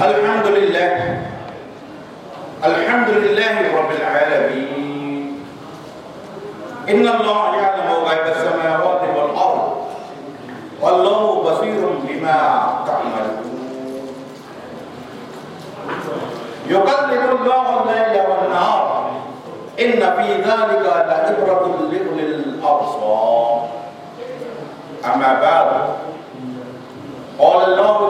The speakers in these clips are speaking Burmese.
الحمد لله الحمد لله رب العالمين. إن الله يعلم غيب السماوات والأرض. والله بصير بما تعملون. يقلب الله الليل والنهار. إن في ذلك لعبرة لأولي الأبصار. أما بعد قال الله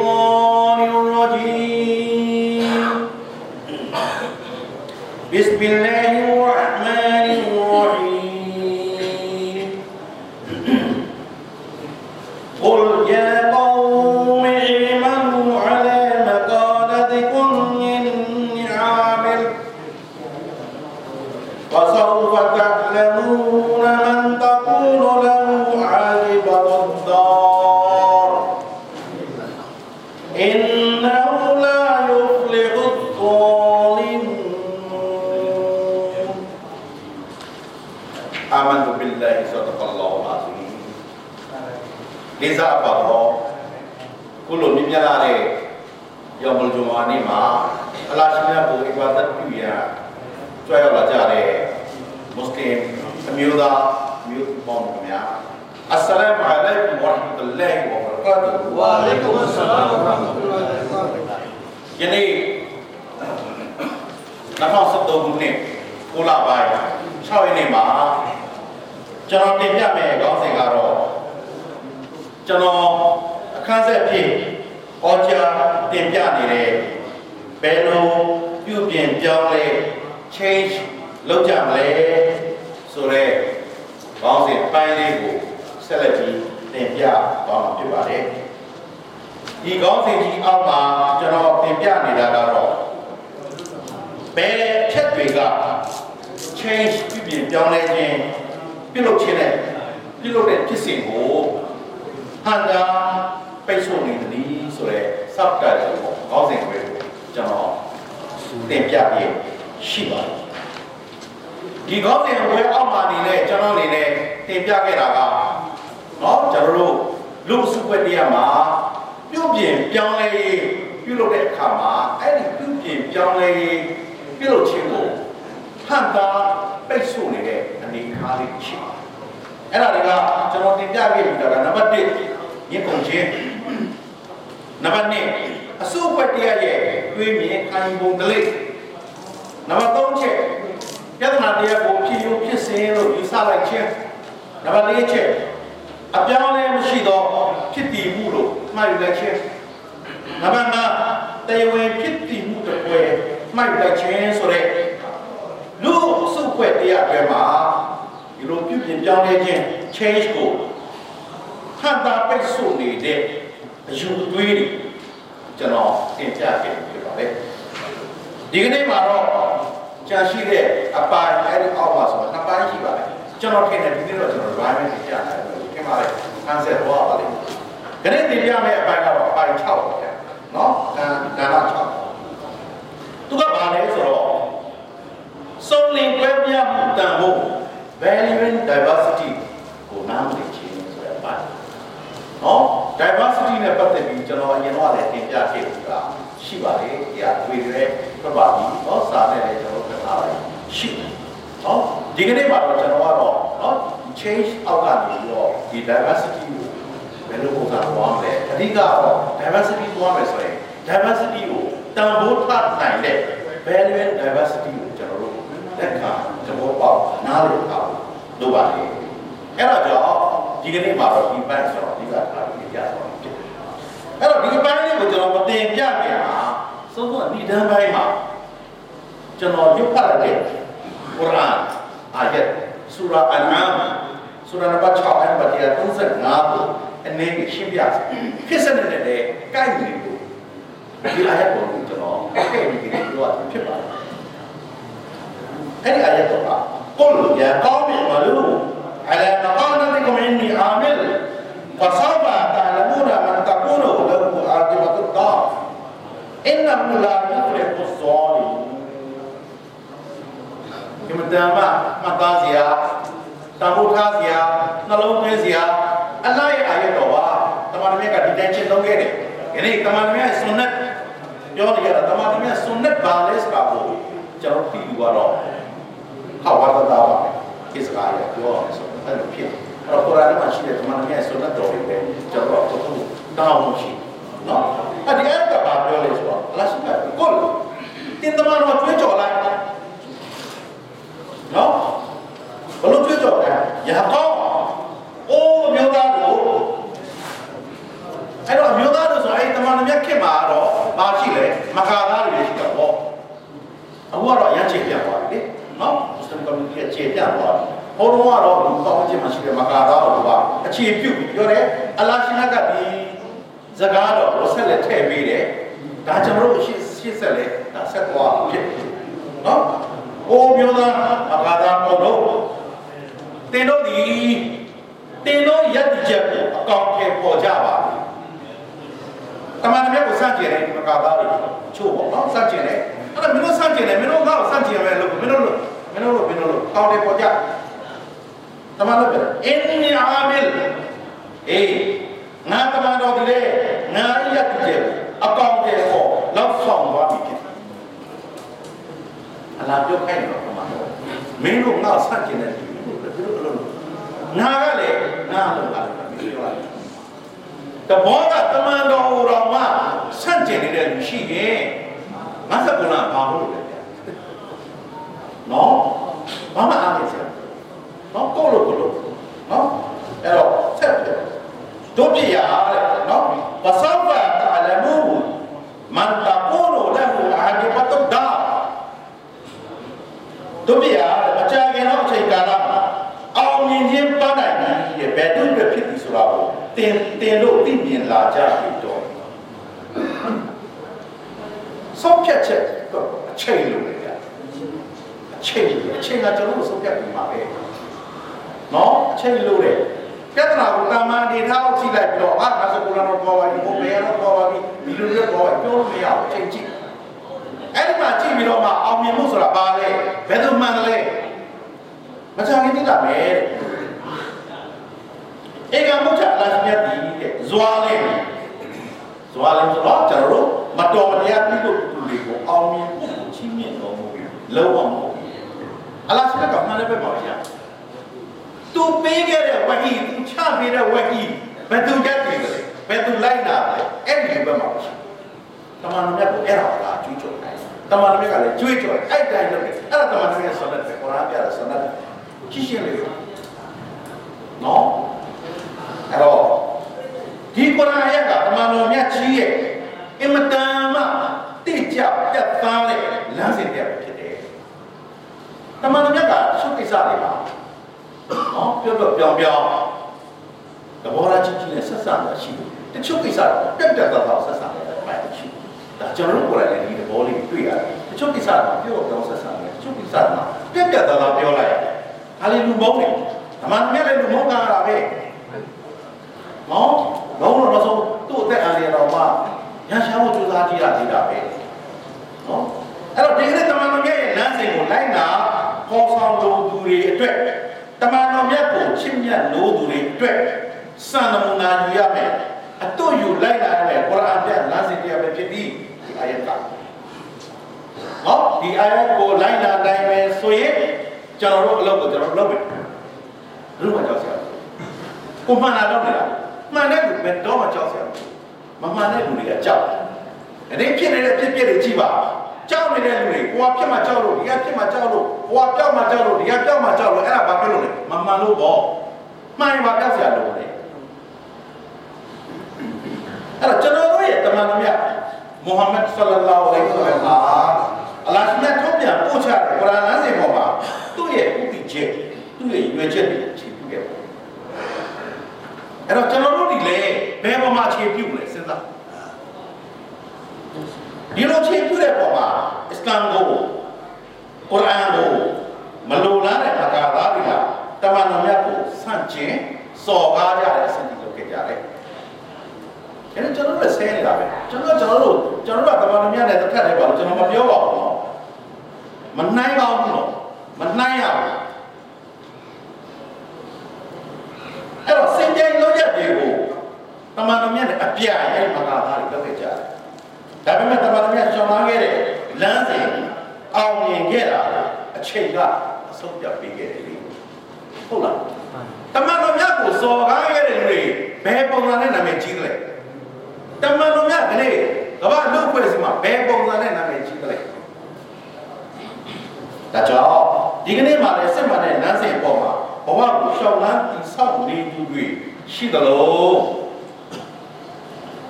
မြတ်လာတဲ့ယောမလူဝါနေ့မှာအလားရှိမြတ်ဘုရားသတ်ပြုရာကြွရောက်လာကြတဲ့မွတ်စလင်အမျိုးသားမျိုးပေါင်းခင်ဗျာအစ္စလာမ်အလိုင်ဝါရဟ်မလာဟီဝါဘရကာတူဝါလိကုမ်အစ္စလာမ်ဝါရဟ်မတူလာဟီဝါဘရကာတူယနေ့2013ခုနှစ်ကိုလာပိုင်း6ရက်နေ့မှာကျွန်တော်တင်ပြမယ်ခေါင်းစဉ်ကတော့ကျွန်တော်အခန်းဆက်ဖြစ် ဩကြားတင်ပြနေတဲ့ဘယ်လိုပြုပြင်ပြောင်းလဲ change လုပ်ကြမလဲဆိုတော့ခေါင်းစဉ်ပိုင်းလေးကိုဆက်လက်ပြီးတင်ပြသွားမှာဖြစ်ပါတယ်ဒီခေါင်းစဉ်ကြီးအောက်မှာကျွန်တော်တင်ပြနေတာကတော့ဘယ်ချက်တွေက change ပြုပြင်ပြောင်းလဲခြင်းပြုလုပ်ခြင်းနဲ့ပြုလုပ်တဲ့ဖြစ်စဉ်ကိုဟန်တာ ပိတ်ဆို့နေသည်ဆိုရဲ subtitle ကိုခေါင်းစဉ်ကိုကျွန်တော်တင်ပြပြီးရှိပါတယ်ဒီခေါင်းစဉ်ကိုအောက်မှာနေနဲ့ကျွန်တော်အနေနဲ့တင်ပြခဲ့တာကเนาะကျွန်တော်တို့လူစုခွက်တရားမှာပြုပြင်ပြောင်းလဲရေးပြုလုပ်တဲ့အခါမှာအဲ့ဒီပြုပြင်ပြောင်းလဲရေးပြုလုပ်ခြင်းကိုဟန်တာပိတ်ဆို့နေတဲ့အနေအထားလေးရှိပါတယ်အဲ့ဒါတွေကကျွန်တော်တင်ပြခဲ့ပြီးတော့နံပါတ်1 ရင်းကုန်ခြင်းနံပါတ်2အစုအဖွဲ့တရားရဲ့တွေးမြင်ခံယူပုံတလေးနံပါတ်3ချက်ပြဿနာတရားကိုဖြေရုံဖြစ်စဉ်လို့ယူဆလိုက်ခြင်းနံပါတ်4ချက်အပြောင်းအလဲမရှိသောဖြစ်တည်မှုလို့မှတ်ယူလိုက်ခြင်းနံပါတ်5တရားဝင်ဖြစ်တည်မှုတစ်ပွဲမှတ်ယူလိုက်ခြင်းဆိုတဲ့လူအစုအဖွဲ့တရားတွေမှာဒီလိုပြုပြင်ပြောင်းလဲခြင်း change ကို ဟန်တာပိတ်ဆို့နေတဲ့အယူအသွေးတွေကျွန်တော်တင်ပြခဲ့ဖြစ်ပါတယ်ဒီကနေ့မှာတော့ကြာရှိတဲ့အပိုင်းအဲ့ဒီအောက်မှာဆိုတော့နှစ်ပိုင်းရှိပါတယ်ကျွန်တော်ထင်တယ်ဒီနေ့တော့ကျွန်တော် environment တင်ပြတယ်ခင်ဗျာလေ concept ဟောပါလိမ့်မယ်ခဏတင်ပြမယ့်အပိုင်းကတော့အပိုင်း6ပါဗျာနော်ဒါဒါက6သူကဘာလဲဆိုတော့စုံလင်ကွဲပြားမှုတန်ဖို့ value and diversity ကိုနားမလည်ခြင်းဆိုတဲ့အပိုင်း နော် diversity နဲ့ပတ်သက်ပြီးကျွန်တော်အရင်တော့လည်းတင်ပြခဲ့တာရှိပါတယ်။ဒီအတွေ့တွေပြပါပြီ။နော်စာနဲ့လည်းကျွန်တော်ပြထားပါတယ်ရှိတယ်။နော်ဒီကနေ့မှာတော့ကျွန်တော်ကတော့နော် change အောက်ကနေပြီးတော့ဒီ diversity ကိုဘယ်လိုပုံစံသွားမလဲ။အဓိကတော့ diversity သွားမယ်ဆိုရင် diversity ကိုတန်ဖိုးထားနိုင်တဲ့ value and diversity ကိုကျွန်တော်တို့လက်ခံသဘောပေါက်နားလည်အောင်လုပ်ပါလေ။အဲ့တော့ကြောင့် ဒီကနေ့မှာတော့ဒီပန်းကျွန်တော်အဓိကထားပြီးပြသွားမှာဖြစ်တယ်အဲ့တော့ဒီပန်းလေးကိုကျွန်တော်မတင်ပြခင်မှာသုံးဖို့ဒီတန်းပိုင်းမှာကျွန်တော်ရုပ်ဖတ်ရတဲ့ကုရ်အာန်အာယတ်ဆူရာအန်အာမ်ဆူရာနံပါတ်6အန်ပါတ်35ကိုအနည်းငယ်ရှင်းပြစေဖြစ်စနစ်နဲ့လည်းကိုက်နေလို့ဒီအာယတ်ကိုကျွန်တော်ဖတ်ပြီးကြည့်လို့ဖြစ်ပါတယ်အဲ့ဒီအာယတ်တော့ကုလ်ယာကောမီမလူအလာ مقالتكم إني عامل فسوف تعلمون من تكون له عاقبة الدار إنه لا يفلح الظالمون ဒီမှာမှတ်သားစရာတန်ဖိုးထားစရာ နှလုံးသွင်းစရာအလ္လာဟ်ရဲ့အာယတ်တော်ပါတမန်တော်မြတ်ကဒီတိုင်းကျင့်သုံးခဲ့တယ်ယနေ့တမန်တော်မြတ်ရဲ့ဆွန်နတ်ပြောနေရတာတမန်တော်မြတ်ဆွန်နတ်ဘာလဲဆိုတာကိုကျွန်တော်ပြီးပြီးတော့ဟောဝါဒတာပါကိစ္စကရပြောအောင်ဆိုအဲ့လိုဖြစ်အဲ့ တော့ကုရ်အာန်မှာရှိတဲ့တမန်တော်မြတ်ဆွန်နတ်တော်တွေပဲကျွန်တော်တို့တောင်းလို့ရှိနော်အဲ့ဒီအဲ့ကဘာပြောလဲဆိုတော့အလ္လာဟ်ရှိခိုးကိုတင်တမန်တော်ကြွေးကြော်လိုက်နော်ဘလို့ကြွေးကြော်လဲယာကောအိုးမျိုးသားတို့အဲ့တော့မျိုးသားတို့ဆိုအဲ့တမန်တော်မြတ်ခင်မှာတော့ဘာရှိလဲမကာသားတွေရှိတော့ပေါ့အခုကတော့ရမ်းချေပြသွားပြီလေနော်မွတ်စလင်ကွန်မြူနတီကချေပြသွားပြီ ဟိုတော့ကတော့လူပေါင်းချင်းမှရှိတဲ့မကာသားတို့ကအခြေပြုတ်ပြောတယ်အလ္လာဟ်ရှင်ကဒီဇကားတော့ဆက်လက်ထည့်ပေးတယ်ဒါကျွန်တော်တို့ရှေ့ရှေ့ဆက်လက်ဒါဆက်သွားဖြစ်နော်အိုးမျိုးသားမကာသားပေါ့တော့တင်တို့ဒီတင်တို့ရက်တည်ချက်ကိုအကောင့်ထဲပေါ်ကြပါတမန်တော်မြတ်ကိုစကြင်တယ်ဒီမကာသားတွေချို့ပေါ့နော်စကြင်တယ်အဲ့ဒါမင်းတို့စကြင်တယ်မင်းတို့ကတော့စကြင်မယ်လို့မင်းတို့လို့မင်းတို့လို့မင်းတို့လို့ကောင်းတယ်ပေါ်ကြ တမန်တော်ပြောအင်းနီအာမီလ်အေးငါတမန်တော်ဒီလေငါရက်တည်ချက်အကောင့်ထဲပေါ်လောက်ဆောင်သွားပြီဖြစ်အလားပြောခိုင်းတော့တမန်တော်မင်းတို့ငါစကြင်တယ်မင်းတို့လို့ငါကလည်းငါလို့ပါပြောလိုက်တဘောကတမန်တော်ဟူတော်မှဆန့်ကျင်နေတဲ့လူရှိရင်ငါစကုလားဘာလို့လဲနော်ဘာမှအားမစရာ နော်ကိုလိုကိုလိုနော်အဲ့တော့ဆက်ပြတို့ပြရတဲ့နော်ဘဆောဖာတအလမူမန်တကူလိုလဟူအာဒီဘတ်ဒါတို့ပြရတဲ့မကြခင်တော့အချိန်ကာလမှာအောင်မြင်ခြင်းပန်းနိုင်ပြီတဲ့ဘယ်သူ့အတွက်ဖြစ်ပြီဆိုတာကိုတင်တင်လို့သိမြင်လာကြပြီတော့ဆုံးဖြတ်ချက်တော့အချိန်လိုလေဗျာအချိန်အချိန်ကကျွန်တော်တို့ဆုံးဖြတ်ပြီးပါပဲ နော်အချိန်လိုတယ်ပြဿနာကိုတာမန်ဒေတာကိုကြည့်လိုက်ပြီးတော့အာငါစကူလာတော့ပေါ်ပါပြီဘုံမေရတော့ပေါ်ပါပြီဒီလိုမျိုးပေါ်ပါပြောလို့မရဘူးအချိန်ကြည့်အဲ့ဒီမှာကြည့်ပြီးတော့မှအောင်မြင်မှုဆိုတာဘာလဲဘယ်သူမှန်လဲမချခင်သိတာပဲတဲ့ဧကမုတ်ချအလားရှိမြတ်ဒီတဲ့ဇွာလဲဇွာလဲဆိုတော့ကျွန်တော်တို့မတော်မတရားပြုလို့သူတွေကိုအောင်မြင်ဖို့ချင်းမြင့်တော်မူပြီးလုံးဝမဟုတ်ဘူးအလားရှိမြတ်ကမှန်တယ်ပဲပါဗျာသူ ပေးခဲ့တဲ့ဝဟီသူချပေးတဲ့ဝဟီဘယ်သူကြက်ပြီလဲဘယ်သူလိုက်နာလဲအဲ့ဒီဘက်မှာရှိတမန်တော်မြတ်ကိုအဲ့ဒါကကြွေးကြော်တယ်တမန်တော်မြတ်ကလည်းကြွေးကြော်အဲ့တိုင်းလုပ်တယ်အဲ့ဒါတမန်တော်မြတ်ဆွမ်းတဲ့ကုရ်အာန်ပြတဲ့ဆွမ်းတဲ့ရှင်းရှင်းလေးနော်အဲ့တော့ဒီကုရ်အာန်အရက်ကတမန်တော်မြတ်ကြီးရဲ့အင်မတန်မှတိကျပြတ်သားတဲ့လမ်းစဉ်တရားဖြစ်တယ်တမန်တော်မြတ်ကရှုပ်ကိစ္စတွေပါ နော်ပြောတော့ပြောင်းပြောင်းသဘောထားချင်းချင်းနဲ့ဆက်ဆံတာရှိတယ်တချို့ကိစ္စတော့ပြတ်ပြတ်သားသားဆက်ဆံတယ်ပိုင်းရှိဒါကျွန်တော်တို့ကိုယ်တိုင်လည်းဒီသဘောလေးတွေ့ရတယ်တချို့ကိစ္စမှာပြောပြောင်းဆက်ဆံတယ်တချို့ကိစ္စမှာပြတ်ပြတ်သားသားပြောလိုက်ရတယ်ဒါလေးလူမုန်းတယ်ဓမ္မမြတ်လည်းလူမုန်းတာပဲနော်လုံးလုံးတော့ဆိုသူ့အသက်အန္တရာယ်တော့မှရရှာဖို့ကြိုးစားကြည့်ရသေးတာပဲနော်အဲ့တော့ဒီကနေ့တမန်တော်မြတ်ရဲ့လမ်းစဉ်ကိုလိုက်နာပေါ်ဆောင်လိုသူတွေအတွက် တမန်တော်မြတ်ကိုချစ်မြတ်လို့သူတွေအတွက်စံနမူနာယူရမယ်အတူယူလိုက်နာရမယ်ကုရ်အာန်ပြလမ်းစဉ်တရားပဲဖြစ်ပြီးဒီအာယတ်ကနော်ဒီအာယတ်ကိုလိုက်နာနိုင်မယ်ဆိုရင်ကျွန်တော်တို့အလုပ်ကိုကျွန်တော်လုပ်မယ်ဘယ်လိုမှကြောက်စရာကိုမှန်တာတော့နေတာမှန်တဲ့လူပဲတော့မှကြောက်စရာမမှန်တဲ့လူတွေကကြောက်တယ်အဲ့ဒီဖြစ်နေတဲ့ဖြစ်ဖြစ်တွေကြည့်ပါ ကြောက်နေတဲ့လူတွေကိုကဖြစ်မှကြောက်လို့ဒီကဖြစ်မှကြောက်လို့ဟိုကပြောက်မှကြောက်လို့ဒီကပြောက်မှကြောက်လို့အဲ့ဒါဘာဖြစ်လို့လဲမမှန်လို့ပေါ့မှန်ရင်ဘာပြောက်စရာလို့လဲအဲ့တော့ကျွန်တော်တို့ရဲ့တမန်တော်မြတ်မုဟမ္မဒ်ဆလ္လာလာဟ်အလိုင်းဝါဆလမ်အလ္လာဟ်မြတ်ထုတ်ပြန်ပို့ချတဲ့ကုရ်အာန်လမ်းစဉ်ပေါ်မှာသူ့ရဲ့ဥပဒေချက်သူ့ရဲ့ရွေချက်တွေ ဆဲနေတာပဲကျွန်တော်ကျွန်တော်တို့ကျွန်တော်တို့ကတမန်တော်များနဲ့တစ်ခက်တည်းပါလို့ကျွန်တော်မပြောပါဘူးနော်မနိုင်ပါဘူးနော်မနိုင်ရဘူးအဲ့တော့စင်ကြိုင်လောက်ရတွေကိုတမန်တော်များနဲ့အပြိုင်အဲ့မှာကသားတွေလုပ်ခဲ့ကြတယ်ဒါပေမဲ့တမန်တော်များကျော်လာခဲ့တဲ့လမ်းစဉ်အောင်မြင်ခဲ့တာအချိန်ကအဆုံးပြပေးခဲ့တယ်လေဟုတ်လားတမန်တော်များကိုစော်ကားခဲ့တဲ့လူတွေဘယ်ပုံစံနဲ့နာမည်ကြီးလဲ တမန်တော်များကလေးကမ္ဘာလူဖွဲ့စီမှာဘယ်ပုံစံနဲ့နာမည်ကြီးသလဲဒါကြောင့်ဒီကနေ့မှာလည်းစစ်မှန်တဲ့လမ်းစဉ်ပေါ်မှာဘဝကိုရှောင်လန်းတည်ဆောက်နေသူတွေရှိသလို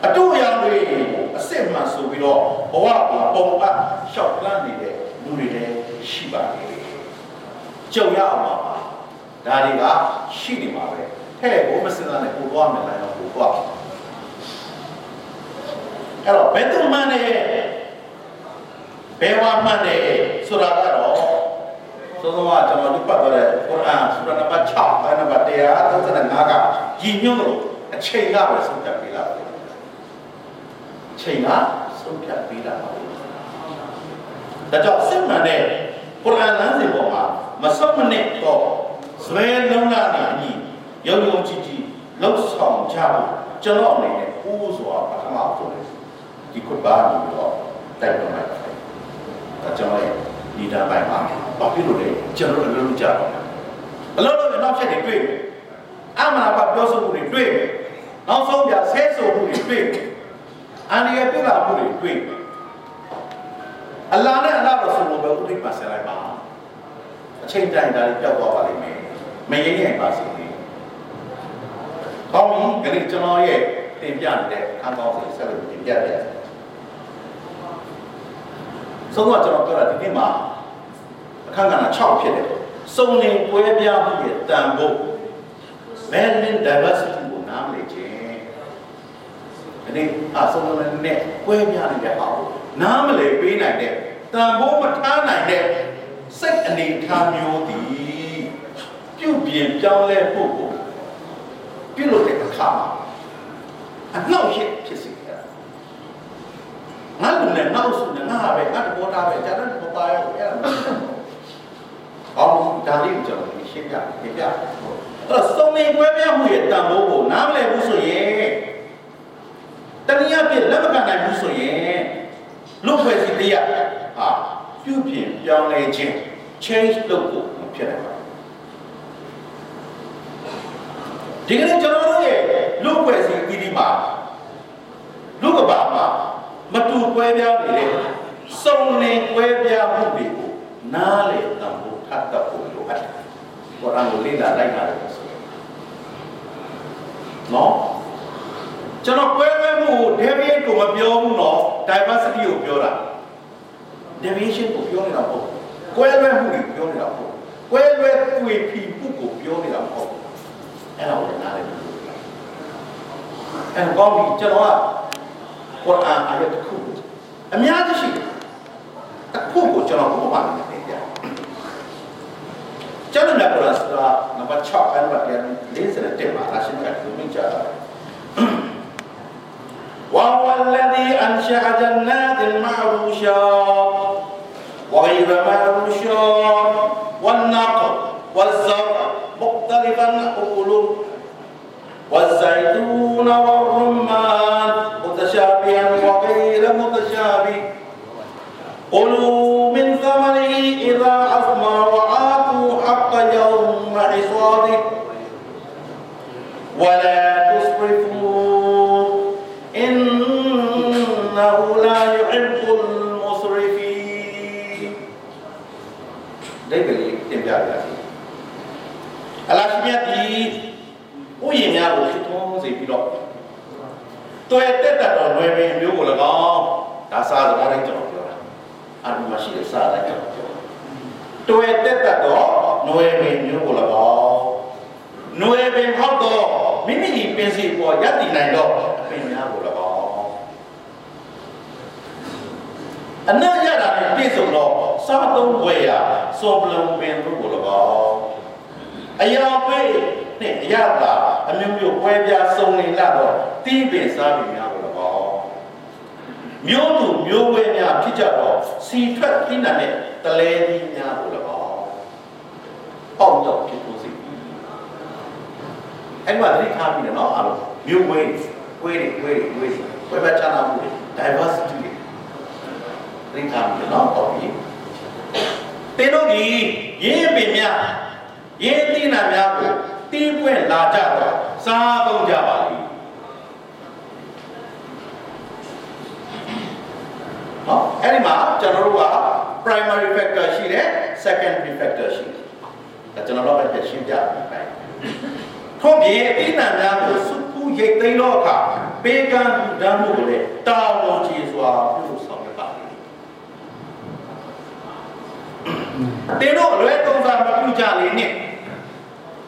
အတူအရာတွေအစစ်မှန်ဆိုပြီးတော့ဘဝကိုပုံအပ်ရှောက်လန်းနေတဲ့လူတွေလည်းရှိပါတယ်ကြုံရအောင်ပါဒါတွေကရှိနေမှာပဲထဲ့ကိုမစင်စားနဲ့ကိုသွားမယ်လားကိုသွား အဲ့တော့ဘယ်သူမှန်းနဲ့ဘယ်ဝါမှန်းနဲ့ဆိုတာကတော့သုံးဆုံးကကျွန်တော်ဒီပတ်သွားတဲ့ကုရ်အာန်ဆူရာနံပါတ်6အဲနံပါတ်135ကရည်ညွှန်းလို့အချိန်ကပဲဆုံးဖြတ်ပေးလာတယ်အချိန်ကဆုံးဖြတ်ပေးလာပါဘူးဒါကြောင့်စစ်မှန်တဲ့ကုရ်အာန်လမ်းစဉ်ပေါ်မှာမဆုတ်မနစ်တော့ဇွဲလုံးလာနေအညီရုံရုံကြည့်ကြည့်လှုပ်ဆောင်ကြဖို့ကျွန်တော်အနေနဲ့ကိုးစွာပထမဆုံး ဒီကုရ်ဘာန်ကိုတော့တိုက်တွန်းလိုက်ပါတယ်ဒါကျွန်တော်ရဲ့ဒီတာပိုင်းမှာဘာဖြစ်လို့လဲကျွန်တော်အလုပ်လုပ်ကြပါမယ်အလုပ်လုပ်ရင်နောက်ချက်တွေတွေ့မယ်အမှန်ပါပြောဆိုမှုတွေတွေ့မယ်နောက်ဆုံးပြဆဲဆိုမှုတွေတွေ့မယ်အန္တရာယ်ပြလာမှုတွေတွေ့မယ်အလ္လာဟ်နဲ့အလ္လာဟ်ရဆူလ်ဘယ်ဥဒိပါဆလိုက်ပါအချိန်တိုင်းဒါတွေပြောက်သွားပါလိမ့်မယ်မရင်းရင်ပါစေလေ။ကောင်းပြီခဏကျွန်တော်ရဲ့တင်ပြနေတဲ့အခန်းကောင်းစီဆက်လို့တင်ပြပြရ ဆုံးတော့ကျွန်တော်ပြောတာဒီနေ့မှာအခန်းကဏ္ဍ6ဖြစ်တယ်စုံလင်ပွဲပြားမှုရဲ့တန်ဖို့ balance diversity ကိုနားမလည်ခြင်းဒီနေ့အဆုံးလုံးနဲ့ပွဲပြားနေတဲ့ဟာကိုနားမလည်ပေးနိုင်တဲ့တန်ဖို့မထားနိုင်တဲ့စိတ်အနေထားမျိုးသည်ပြုပြင်ပြောင်းလဲဖို့ကိုပြုလုပ်တဲ့အခါမှာအနှောက်အယှက်ဖြစ်စေတယ် ငါလူနဲ့နောက်ဆုနဲ့ငါပဲငါတဘောတာပဲဂျာတ်တော့ပါရောအဲ့ဒါအော်ဒါလေးကိုကျွန်တော်ရှင်းပြပြပြအဲ့တော့စုံလင်ပွဲပြမှုရဲ့တန်ဖိုးကိုနားမလည်ဘူးဆိုရင်တနည်းအားဖြင့်လက်မခံနိုင်ဘူးဆိုရင်လူဖွဲ့စည်းတရားဟာပြုပြင်ပြောင်းလဲခြင်း change လုပ်ဖို့မဖြစ်နိုင်ပါဘူးဒီကနေ့ကျွန်တော်တို့ရဲ့လူဖွဲ့စည်းပြီးဒီမှာလူကဘာမှာ မတူကွဲပြားနေတဲ့စုံလင်ကွဲပြားမှုတွေကိုနားလေတန်ဖို့ထပ်တတ်ဖို့လိုအပ်တယ်။ကုရ်အာန်ကိုလေ့လာလိုက်တာလည်းဆိုနော်ကျွန်တော်ကွဲပြားမှုကို deviation ကိုမပြောဘူးနော် diversity ကိုပြောတာ deviation ကိုပြောနေတာပေါ့ကွဲလွဲမှုကိုပြောနေတာပေါ့ကွဲလွဲတွေ့ဖီမှုကိုပြောနေတာပေါ့အဲ့ဒါကိုနားလေအဲ့တော့ကောင်းပြီကျွန်တော်က ကုရ်အာန်အာယတ်တစ်ခုအများကြီးရှိတယ်တစ်ခုကိုကျွန်တော်ဘုရားနဲ့တင်ပြကျွန်တော်လည်းကုရ်အာန်စရာနံပါတ်6အဲ့ဒါပြန်47မှာအရှင်ကပြောမိကြတာ وهو الذي أنشأ جنات معروشات وغير معروشات والنقل والزرع مختلفا أكله والزيتون والرمان كلوا من ثمره إذا တွေ့တက်တတ်တော်နွယ်ပင်မျိုးကို၎င်းနွယ်ပင်ဟောက်တော့မိမိဒီပင်စီပေါ်ရပ်တည်နိုင်တော့အပင်များကို၎င်းအနတ်ရတာနဲ့ပြည့်စုံတော့စားသုံးဝယ်ရစောပလုံပင်တို့ကို၎င်းအရာပေးနဲ့အရာပါအမျိုးမျိုးပွဲပြားစုံနေလာတော့တီးပင်စားပြီးများကို၎င်းမျိုးသူမျိုးဝဲများဖြစ်ကြတော့စီထွက်ခင်းတဲ့ တလဲကြီးများကို၎င်းပေါ့တော့ဖြစ်ဖို့စီအဲ့မှာတိထားပြီးတော့အားလုံးမျိုးဝဲကွေးတွေကွေးတွေကွေးတွေကွဲပြားခြားနားမှုတွေ diversity တွေသိထားပြီနော်ဟုတ်ပြီတင်းတို့ဒီရင်းပင်များရင်းသီးနှံများကိုတီးပွင့်လာကြတော့စားသုံးကြပါလိမ့်ဟောအဲ့ဒီမှာကျွန်တော်တို့က primary factor ရှိတယ် secondary factor ရှိတယ်ဒါကျွန်တော်တို့ပဲရှင်းပြပြီးပိုင်ထို့ပြင်အင်းနံများကိုစုပူရိတ်သိမ်းတော့အခါပေးကမ်းဒဏ်မှုကိုလည်းတာဝန်ကြီးစွာပြုလုပ်ဆောင်ရပါလိမ့်တင်းတို့အလွဲသုံးစားမပြုကြလေနဲ့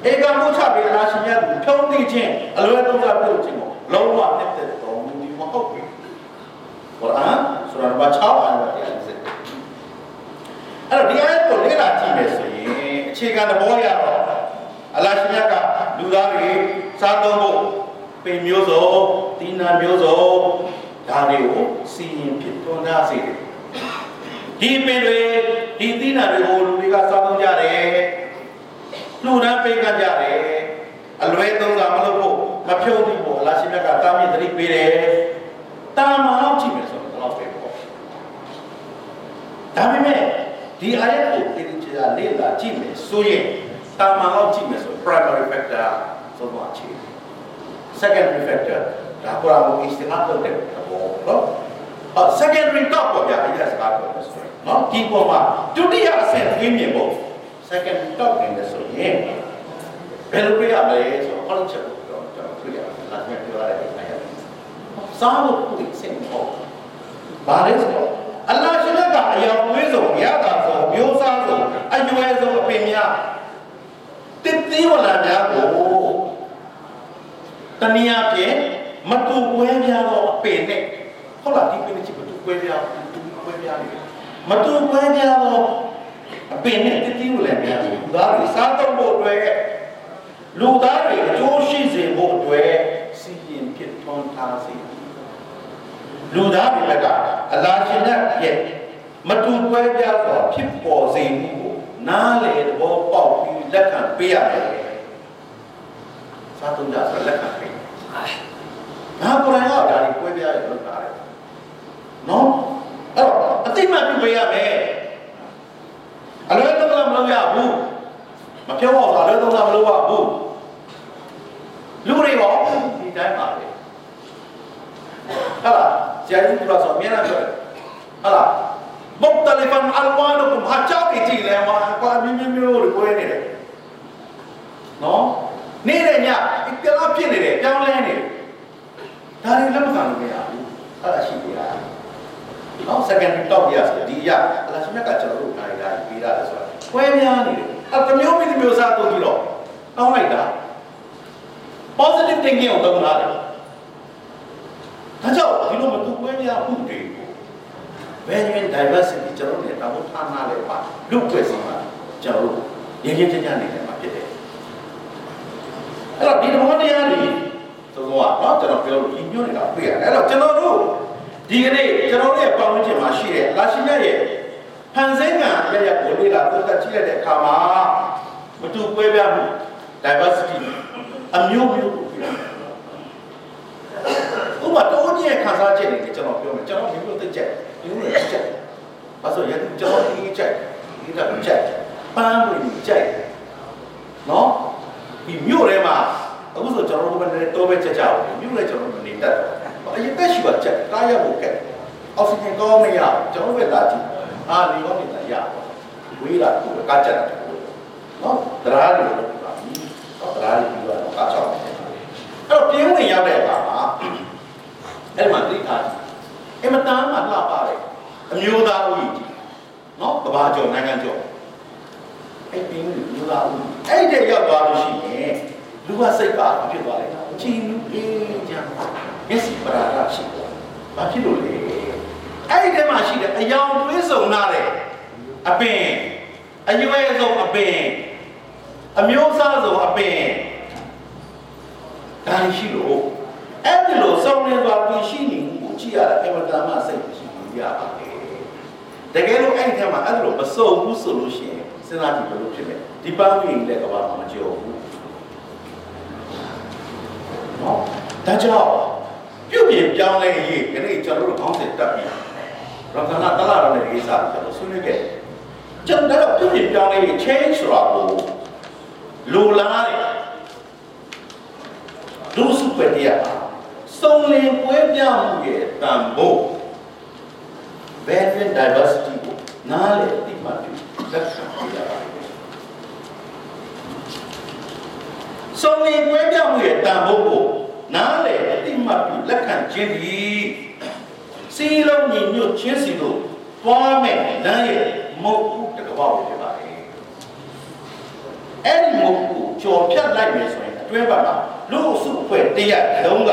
ဧကမုချပေလားရှင်မြတ်ကိုဖြုံးသိခြင်းအလွဲသုံးစားပြုလုပ်ခြင်းကိုလုံးဝနဲ့တဲ့တော်မူဒီမဟုတ်ဘူးကုရ်အာန်ဆူရာနံပါတ်6အယတ်130 အဲ့တော့ဒီအယတ်ကိုလေ့လာကြည့်မယ်ဆိုရင်အခြေခံသဘောရတော့အလရှိမြတ်ကလူသားတွေစားသုံးဖို့ပင်မျိုးစုံတီနာမျိုးစုံဒါတွေကိုစီရင်ဖြစ်ထွန်းထားစေတယ်ဒီပင်တွေဒီတီနာတွေကိုလူတွေကစားသုံးကြတယ်လူတန်းပေးကကြတယ်အလွဲသုံးစာမလုပ်ဖို့မဖြုတ်ဘူးပေါ့အလရှိမြတ်ကတားမြစ်သတိပေးတယ်တာမအောင်ကြည့်မယ်ဆိုတော့ပဲပေါ့ဒါပေမဲ့ ဒီအရက်ကိုတည်တည်ချာလေ့လာကြည့်မယ်ဆိုရင်တာမန်အောင်ကြည့်မယ်ဆို primary factor ဆိုတော့အခြေ secondary factor ဒါကိုရာမအစ်တင်အပ်တဲ့ဘောနော်အ secondary top ပေါ့ဗျာအဲ့ဒါစကားပြောလို့ဆိုရင်နော်ဒီပေါ်မှာဒုတိယအဆင့်သိမြင်ဖို့ secondary top နေတယ်ဆိုရင်ဘယ်လိုပြရမလဲဆိုတော့ college ကိုတော့ကျွန်တော်တွေ့ရတယ်လာမယ်ပြောရတဲ့အခါကျစားဖို့ကိုယ်စိတ်မဟုတ်ဘာလဲဆိုတော့ အလ္လာဟ်ရှင်ကအယောင်ဝေးဆုံးရတာဆိုမျိုးစားဆုံးအရွယ်ဆုံးအပင်များတစ်သေးဝလာများကိုတနည်းအားဖြင့်မတူကွဲပြားသောအပင်နဲ့ဟုတ်လားဒီပင်ချစ်မတူကွဲပြားတူကွဲပြားနေတယ်မတူကွဲပြားသောအပင်နဲ့တစ်သေးဝလာများကိုလူသားတွေစားတော့ဖို့အတွက်လူသားတွေအကျိုးရှိစေဖို့အတွက်စီရင်ဖြစ်ထွန်းထားစေ လူသားတွေကအလာရှင်ရဲ့မတူကွဲပြားစွာဖြစ်ပေါ်စေမှုကိုနားလေသဘောပေါက်ပြီးလက်ခံပေးရတယ်စားသုံးကြဆိုလက်ခံပေးငါကိုယ်တိုင်ကဒါတွေကွဲပြားရလို့တာတယ်နော်အဲ့တော့အတိမတ်ပြုပေးရမယ်အလွဲသုံးစားမလုပ်ရဘူးမပြောတော့အလွဲသုံးစားမလုပ်ရဘူးလူတွေရောဒီတိုင်းပါလေဟာလား Jadi pula so mena ko. Ala. Muktalifan alwanukum ha cha ki ji le ma kwa mi mi mi ro ko ne le. No? နေတဲ့ညအကလာဖြစ်နေတယ်ပြောင်းလဲနေတယ်။ဒါတွေလက်မခံလို့မရဘူး။အဲ့ဒါရှိသေးလား။နောက် second top ရဆိုဒီရအလားရှိမြတ်ကကျွန်တော်တို့ဓာရီဓာရီပေးရတယ်ဆိုတာကွဲများနေတယ်။အဲ့တမျိုးမိတမျိုးစားတော့ကြည့်တော့တောင်းလိုက်တာ positive thinking ကိုသုံးလာတယ်။ ဒါကြောင့်ဒီလိုမတူကွဲပြားမှုတွေကို variant diversity ကျွန်တော်တို့တာဝန်ထားမှလည်းပါလူ့ဖွဲ့စည်းမှာကျွန်တော်တို့ရင်းရင်းကြကြနေတယ်မှာဖြစ်တယ်အဲ့တော့ဒီသဘောတရားတွေသဘောကတော့ကျွန်တော်ပြောလို့ရင်းညွှန်းနေတာတွေ့ရတယ်အဲ့တော့ကျွန်တော်တို့ဒီကနေ့ကျွန်တော်ရဲ့ပတ်ဝန်းကျင်မှာရှိတဲ့လာရှိမြတ်ရဲ့ဖန်ဆင်းကံရရကိုလေ့လာသုံးသပ်ကြည့်လိုက်တဲ့အခါမှာမတူကွဲပြားမှု diversity အမျိုးမျိုး ဥပမာတော့ကြီးရဲ့ခန်းစားချက်တွေကျွန်တော်ပြောမယ်ကျွန်တော်မျိုးမျိုးသိချက်မျိုးမျိုးသိချက်ဘာလို့ရကျွန်တော်ဒီချက်ဒီကချက်ပန်းဝင်ချက်နော်ဒီမြို့ထဲမှာအခုဆိုကျွန်တော်တို့လည်းတော့ပဲချက်ကြအောင်မြို့လည်းကျွန်တော်တို့နေတတ်တော့အရင်တက်ရှိပါချက်တားရဖို့ကဲအောက်ဆီဂျင်ကောင်းမရကျွန်တော်ပဲလာကြည့်အာလေကောင်းနေတာရဝေးလာကိုကချက်တာနော်တရားတွေလို့ပြောတာနော်တရားတွေပြီးတော့ကချောက်တယ်အဲ့တော့ပြင်းဝင်ရောက်တဲ့အခါမှာ အဲ့မှာသိထားတယ်အမတန်မှလှပါတယ်အမျိုးသားဦးကြီးနော်ကဘာကျော်နိုင်ငံကျော်အဲ့ပြင်းဝင်မျိုးသားဦးအဲ့တဲ့ရောက်သွားလို့ရှိရင်လူကစိတ်ပါဖြစ်သွားတယ်အချင်းလူအေးချမ်းမျက်စိပရာရရှိတယ်ဘာဖြစ်လို့လဲအဲ့ဒီထဲမှာရှိတဲ့အယောင်သွေးစုံနာတဲ့အပင်အရွယ်ဆုံးအပင်အမျိုးအစားဆုံးအပင်ဒါရှိလို့ အဲ့ဒီလိုစုံလင်စွာပြင်ရှိနေမှုကိုကြည့်ရတာအမတန်မှစိတ်ရှိရပါတယ်တကယ်လို့အဲ့ဒီထဲမှာအဲ့လိုမစုံဘူးဆိုလို့ရှိရင်စဉ်းစားကြည့်ဘယ်လိုဖြစ်လဲဒီပန်းဝင်တဲ့ကဘာမှမကြောက်ဘူးနော်ဒါကြောင့်ပြုတ်ပြင်ပြောင်းလဲရေးဒီနေ့ကျွန်တော်တို့ခေါင်းစဉ်တက်ပြီးရသနာတလာရတဲ့ကိစ္စကိုကျွန်တော်ဆွေးနွေးခဲ့ကျွန်တော်တို့ပြုတ်ပြင်ပြောင်းလဲရေး change ဆိုတာကိုလိုလားတဲ့ဒုစုပတရား စုံလင်ပွဲပြမှုရဲ့တန်ဖိုး variant diversity ကိုနားလည်သိမှပြုလက်ခံရပါတယ်စုံလင်ပွဲပြမှုရဲ့တန်ဖိုးကိုနားလည်အတိမတ်ပြုလက်ခံခြင်းသည်စီလုံးညီညွတ်ခြင်းစီတို့သွားမဲ့လမ်းရဲ့မဟုတ်ဘူးတကပောက်ဖြစ်ပါတယ်အဲ့ဒီမဟုတ်ဘူးကြော်ဖြတ်လိုက်မယ်ဆိုရင်အတွင်းဘက်မှာလူအစုအဖွဲ့တရက်လုံးက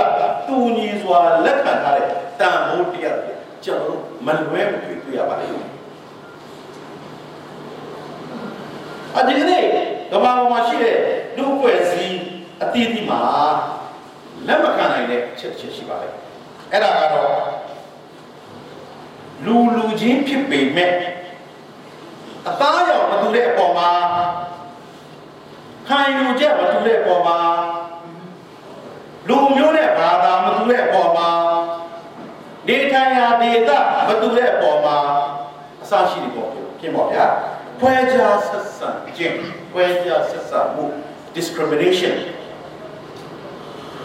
တူညီစွာလက်ခံထားတဲ့တန်ဖိုးတရက်ကျွန်တော်မလွဲမသွေတွေ့ရပါလိမ့်မယ်အဒီနေ့ကမ္ဘာပေါ်မှာရှိတဲ့လူ့အဖွဲ့အစည်းအသီးသီးမှာလက်မခံနိုင်တဲ့အချက်ချက်ရှိပါလေအဲ့ဒါကတော့လူလူချင်းဖြစ်ပေမဲ့အသားရောင်မတူတဲ့အပေါ်မှာခံယူချက်မတူတဲ့အပေါ်မှာလူမျိုးနဲ့ဘာသာ မတူတဲ့အပေါ်မှာနေထိုင်ရာဒေသမတူတဲ့အပေါ်မှာအစရှိတယ်ပေါ့ပြင်ပေါ့ဗျာခွဲခြားဆက်ဆံခြင်းခွဲခြားဆက်ဆံမှု discrimination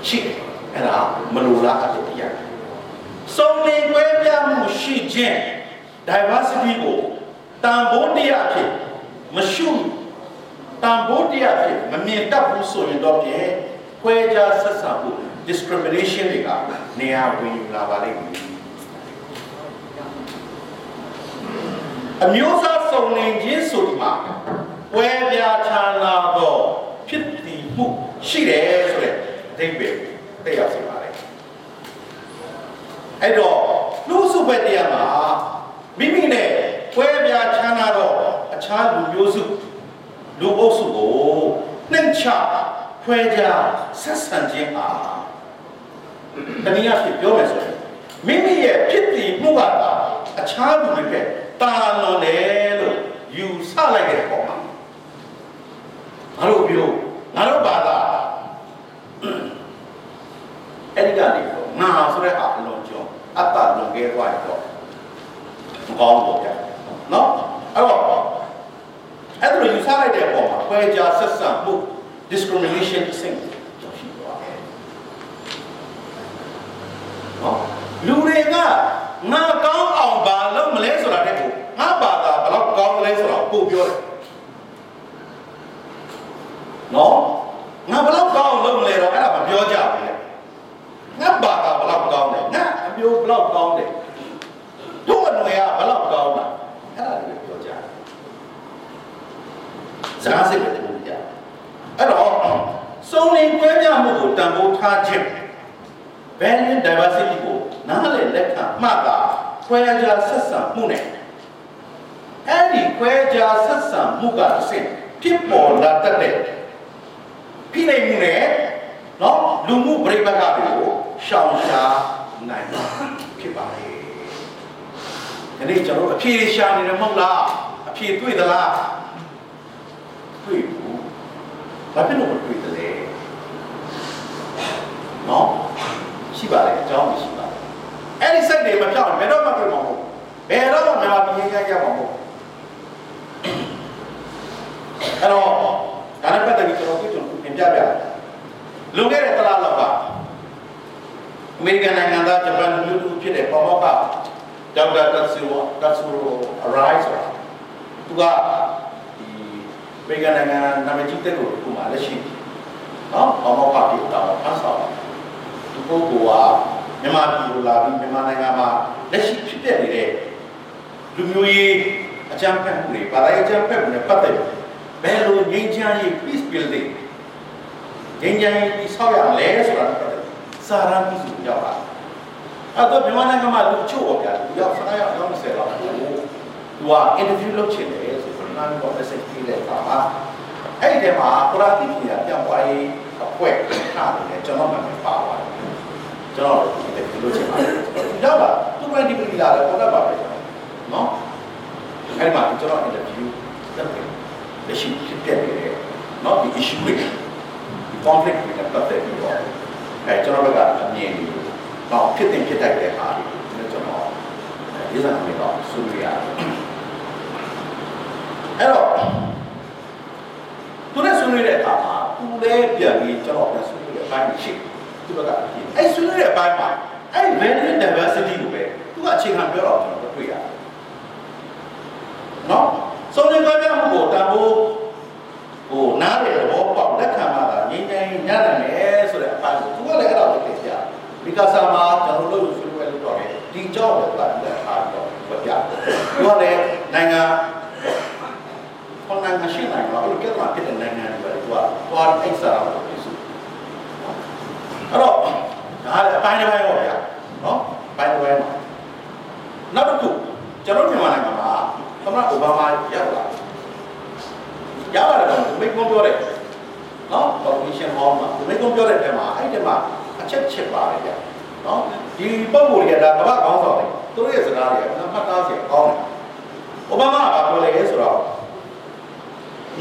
ရှိတယ်အဲ့ဒါမလိုလားအပ်တဲ့တရားစုံလင်ကွဲပြားမှုရှိခြင်း diversity ကိုတန်ဖိုးတရားဖြစ်မရှုတန်ဖိုးတရားဖြစ်မမြင်တတ်ဘူးဆိုရင်တော့ဖြင့်ခွဲခြားဆက်ဆံမှု discrimination တွေကနေရာဝင်ယူလာပါလိမ့်မယ်အမျိုးသားစုံလင်ခြင်းဆိုဒီမှာပွဲပြားခြားလာတော့ဖြစ်တည်မှုရှိတယ်ဆိုတဲ့အဓိပ္ပာယ်တက်ရောက်စေပါတယ်အဲ့တော့လူစုဘက်တရားမှာမိမိနဲ့ပွဲပြားခြားလာတော့အခြားလူမျိုးစုလူအုပ်စုကိုနှိမ့်ချခွဲခြားဆက်ဆံခြင်းဟာ တနည်းအားဖြင့်ပြောမယ်ဆိုရင်မိမိရဲ့ဖြစ်တည်မှုကအခြားလူတွေပဲတာလွန်တယ်လို့ယူဆလိုက်တဲ့ပုံမှာငါတို့ပြောငါတို့ဘာသာအဲ့ဒီကနေတော့ငါဆိုတဲ့အလုံးကျော်အတ္တလွန်ခဲ့သွားတော့မကောင်းဘူးကြနော်အဲ့တော့အဲ့ဒါယူဆလိုက်တဲ့ပုံမှာခွဲခြားဆက်ဆံမှု discrimination စင်ရှိသွားတယ် နော်လူတွေကငါကောင်းအောင်ဘာလုပ်မလဲဆိုတာတဲ့ကိုငါဘာသာဘယ်တော့ကောင်းလဲဆိုတာပို့ပြောတယ်နော်ငါဘယ်တော့ကောင်းလုပ်မလဲတော့အဲ့ဒါမပြောကြဘူးလေငါဘာသာဘယ်တော့ကောင်းလဲငါအမျိုးဘယ်တော့ကောင်းတယ်တို့အနွယ်ကဘယ်တော့ကောင်းလားအဲ့ဒါတွေပြောကြတယ်ဇာစစ်ပဲပြောကြအဲ့တော့စုံလင်ကွဲပြားမှုကိုတန်ဖိုးထားခြင်း value diversity ကိုနားလည်လက်ခံမှတ်တာခွဲခြားဆက်ဆံမှုနဲ့အဲ့ဒီခွဲခြားဆက်ဆံမှုကအစစ်ဖြစ်ပေါ်လာတတ်တဲ့ဖိနှိပ်မှုနဲ့နော်လူမှုပရိပတ်ကတွေကိုရှောင်ရှားနိုင်မှာဖြစ်ပါလေ။ဒီနေ့ကျွန်တော်အဖြေရှာနေတယ်မဟုတ်လားအဖြေတွေ့သလားတွေ့ဘူးဘာဖြစ်လို့မတွေ့သလဲနော် ရှိပါလေအကြောင်းရှိပါလေအဲ့ဒီစိတ်တွေမပြောင်းဘယ်တော့မှတွေ့မှာမဟုတ်ဘယ်တော့မှမြန်မာပြည်ကြီးကြရမှာမဟုတ်အဲ့တော့ဒါနဲ့ပတ်သက်ပြီးကျွန်တော်တို့ကျွန်တော်ပြင်ပြပြလွန်ခဲ့တဲ့တလားလောက်ကအမေရိကန်နိုင်ငံသားဂျပန်လူမျိုးတူဖြစ်တဲ့ပေါ်မောက်ကဒေါက်တာတက်ဆူတက်ဆူအရိုက်ဆိုတာသူကဒီအမေရိကန်နိုင်ငံနာမည်ကြီးတဲ့ကိုခုမှလက်ရှိနော်ပေါ်မောက်ကပြည်တော်ဖန်ဆောင် ဒီပုဂ္ဂိုလ်ကမြန်မာပြည်ကိုလာပြီးမြန်မာနိုင်ငံမှာလက်ရှိဖြစ်ပျက်နေတဲ့လူမျိုးရေးအကြမ်းဖက်မှုတွေပါလိုက်အကြမ်းဖက်မှုတွေပတ်သက်ပြီးဘယ်လိုငြိမ်းချမ်းရေး peace building ငြိမ်းချမ်းရေးဆောက်ရလဲဆိုတာပတ်သက်စာရန်ပြုစုရောက်လာအဲ့တော့မြန်မာနိုင်ငံမှာလူချို့ပေါ့ဗျာလူရောက်9ရောက်90လောက်ကိုသူက interview လုပ်ချင်တယ်ဆိုတော့နာမည်ပေါ် message ပေးတဲ့အခါမှာအဲ့ဒီထဲမှာပရာတိပြပြန်ပွားရေးအဖွဲ့ထားတယ်ကျွန်တော်မှပါပါတယ် ကျွန်တော်ဒီလိုချင်ပါတယ်ရောက်လာသူကဒီပြည်လာတယ်ပေါ်တော့ပါပဲနော်အဲ့မှာကျွန်တော် interview လုပ်တယ်လက်ရှိဖြစ်တဲ့နော်ဒီ issue တွေ conflict တွေနဲ့ပတ်သက်ပြီးတော့အဲကျွန်တော်တို့ကအမြင်ကြီးတော့ဖြစ်တင်ဖြစ်တတ်တဲ့ဟာတွေကျွန်တော်ဒီစံမျိုးတော့ဆွေးနွေးရတယ်အဲ့တော့သူနဲ့ဆွေးနွေးတဲ့အခါမှာသူလည်းပြန်ပြီးကျွန်တော်ပြန်ဆွေးနွေးတဲ့အပိုင်းရှိ သူကအဲ့ဆွေးနွေးတဲ့အပိုင်းမှာအဲ့ value diversity ကိုပဲသူကအခြေခံပြောတော့ကျွန်တော်တွေ့ရတယ်နော်စုံလင်ကြပြမှုကိုတန်ဖိုးဟိုနားတယ်ဘောပေါက်လက်ခံမှသာငြိမ်းချမ်းညံ့တယ်ဆိုတဲ့အပိုင်းကိုသူကလည်းအဲ့ဒါကိုသိကြမိကဆာမှာကျွန်တော်တို့ဆွေးနွေးလို့တော့တယ်ဒီကြောင့်လည်းသူကလက်အားတော့ပြပြသူကလည်းနိုင်ငံခွန်နိုင်ငံရှိနိုင်တော့အဲ့ဒီကတည်းကဖြစ်တဲ့နိုင်ငံတွေပဲသူကသွားအိတ်စားတော့ဖြစ်စု အဲ့တော့ဒါလည်းအပိုင်းတစ်ပိုင်းပေါ့ဗျာနော်အပိုင်းတစ်ပိုင်းပါနောက်တစ်ခုကျွန်တော်မြန်မာနိုင်ငံမှာသမ္မတအိုဘားမားရောက်လာရောက်လာတော့မိကွန်ပြောတယ်နော်ကော်မရှင်ဟောင်းမှာမိကွန်ပြောတဲ့တဲမှာအဲ့ဒီမှာအချက်ချက်ပါတယ်ဗျနော်ဒီပုံပေါ်တွေကဒါကမ္ဘာကောင်းဆောင်တယ်သူတို့ရဲ့စကားတွေကမှတ်သားစရာကောင်းတယ်အိုဘားမားကပြောလေဆိုတော့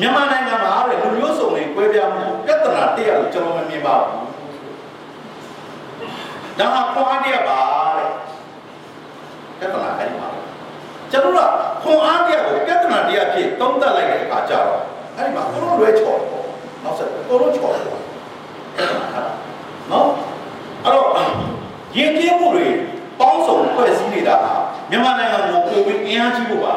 မြန်မာနိုင်ငံမှာတဲ့လူမျိုးစုံတွေကွဲပြားမှုပြဿနာတည့်ရလို့ကျွန်တော်မမြင်ပါဘူး ဒါဟာခွန်အားတည့်ရပါတဲ့ပြဿနာအဲ့ဒီမှာကျွန်တော်ကခွန်အားတရားကိုပြဿနာတရားဖြစ်သုံးသပ်လိုက်တဲ့အခါကျတော့အဲ့ဒီမှာကိုလိုလွဲချော်ပေါ့နောက်ဆက်ကိုလိုချော်ပေါ့နော်အဲ့တော့ရင်းကျင်းမှုတွေပေါင်းစုံဖွဲ့စည်းနေတာဟာမြန်မာနိုင်ငံကိုပုံပြီးအင်အားကြီးဖို့ပါ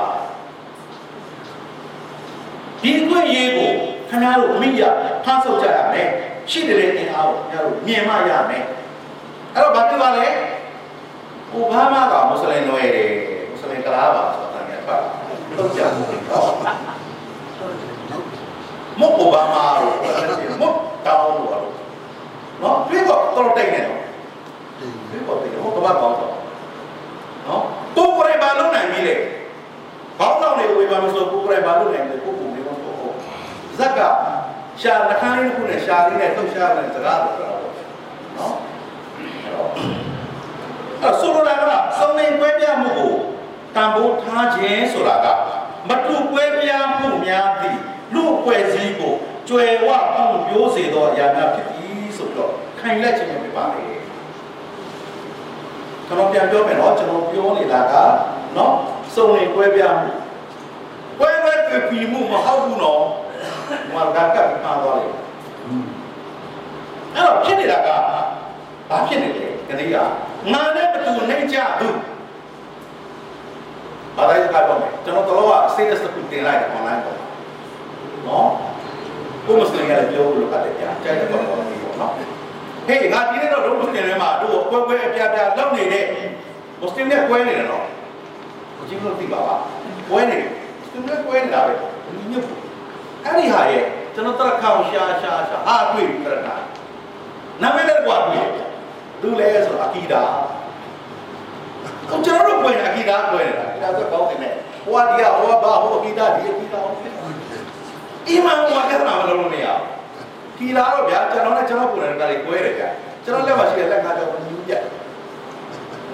ဒီအခွင့်အရေးကိုခင်ဗျားတို့အမိရဖန်ဆုပ်ကြရမယ်ရှိတဲ့အင်အားကိုခင်ဗျားတို့မြင်မှရမယ် အဲ့တော့ဘာပြောပါလဲအိုဘားမားကမွတ်စလင်တွေတယ်မွတ်စလင်ကလားပါဆိုတာတန်ရဖတ်တော့ကြတယ်နော်မုတ်အိုဘားမားတို့မုတ်တောင်းလို့နော်ပြီးတော့တော်တိတ်နေတော့ပြီးတော့တိတ်ဟိုကဘာကောင်းတော့နော်ကိုယ်ကိုယ်ဘာလုပ်နိုင်ပြီလေဘောင်းဆောင်တွေဝေဘာမဆိုကိုယ်ကိုယ်ဘာလုပ်နိုင်လဲကိုယ်ကိုယ်နေတော့ဟုတ်ဇက်ကရှာနှခမ်းလေးတစ်ခုနဲ့ရှာလေးနဲ့လှုပ်ရှားတဲ့စကားတော့နော် အဲ့ဆိုလိုတာကစုံလင်ကွဲပြားမှုကိုတန်ဖိုးထားခြင်းဆိုတာကမတူကွဲပြားမှုများသည့်လူအဖွဲ့အစည်းကိုကြွယ်ဝမှုပြိုးစေသောအရာများဖြစ်သည်ဆိုတော့ခိုင်လက်ခြင်းပဲပါလေကျွန်တော်ပြန်ပြောမယ်နော်ကျွန်တော်ပြောနေတာကနော်စုံလင်ကွဲပြားမှုကွဲကွဲပြပြမှုမဟုတ်ဘူးနော်မာကကပ်ပါသွားလေအဲ့တော့ဖြစ်နေတာက ဘာဖြစ်နေလဲကလေးကငါနဲ့မတူနိုင်ကြဘူးဘာလဲကြတော့မယ်ကျွန်တော်တော့ status တစ်ခုတင်လိုက် online ပေါ့နော်ကိုမစလင်ရလည်းပြောလို့ကတည်းကကြိုက်တဲ့ပေါ့ပေါ့ဒီပေါ့နော်ဟေးငါဒီနေ့တော့ဒုမစလင်တွေမှာတို့ကွဲကွဲအပြားပြားလောက်နေတဲ့မွတ်စလင်နဲ့ကွဲနေတယ်နော်ကိုကြည့်လို့သိပါပါကွဲနေတယ်မွတ်စလင်နဲ့ကွဲနေတာပဲဒီညစ်အဲ့ဒီဟာရဲ့ကျွန်တော်တရခေါရှာရှာရှာဟာတွေ့ပြီတရတာနာမည်လည်းကွာတွေ့ သူလဲဆိုအကီဒါကိုကျွန်တော်တို့ကွဲအကီဒါကွဲနေတာအကီဒါဆိုကောင်းတယ်နဲ့ဟိုကဒီကဟိုကဘာဟိုအကီဒါဒီအကီဒါအီမန်ဝါကနာမလို့မရကီလာတော့ဗျာကျွန်တော်နဲ့ကျွန်တော်ကိုယ်တိုင်ကလေးကွဲတယ်ဗျာကျွန်တော်လက်မှာရှိတဲ့လက်ကားကြောင့်မယူပြ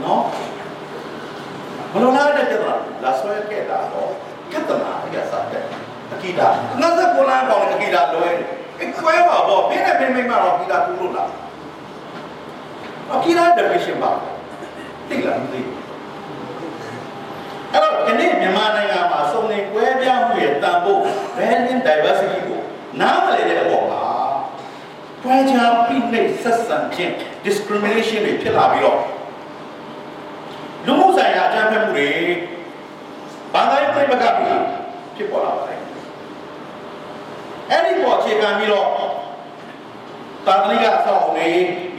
နော်ဘလို့လာတဲ့ကျတော့လာဆွဲခဲ့တာတော့ကတနာအကစားတဲ့အကီဒါငါစကောလာပေါင်းအကီဒါလွဲအကွဲပါပေါ့ပြင်းနဲ့ပြင်းမိမတော့အကီဒါတူလို့လား အကီဒါ definition ပါသိလားမသိဘူးအဲ့တော့ဒီနေ့မြန်မာနိုင်ငံမှာစုံလင်ကွဲပြားမှုရဲ့တန်ဖိုး value diversity ကိုနားမလည်တဲ့အပေါ်မှာတွဲခြားပိနှိပ်ဆက်ဆံခြင်း discrimination တွေဖြစ်လာပြီးတော့လူမှုဆိုင်ရာအကြမ်းဖက်မှုတွေဘာသာရေးပြိပကတွေဖြစ်ပေါ်လာပါတယ်အဲ့ဒီပေါ်အခြေခံပြီးတော့ တာသနိကအဆောက်အုံတွေ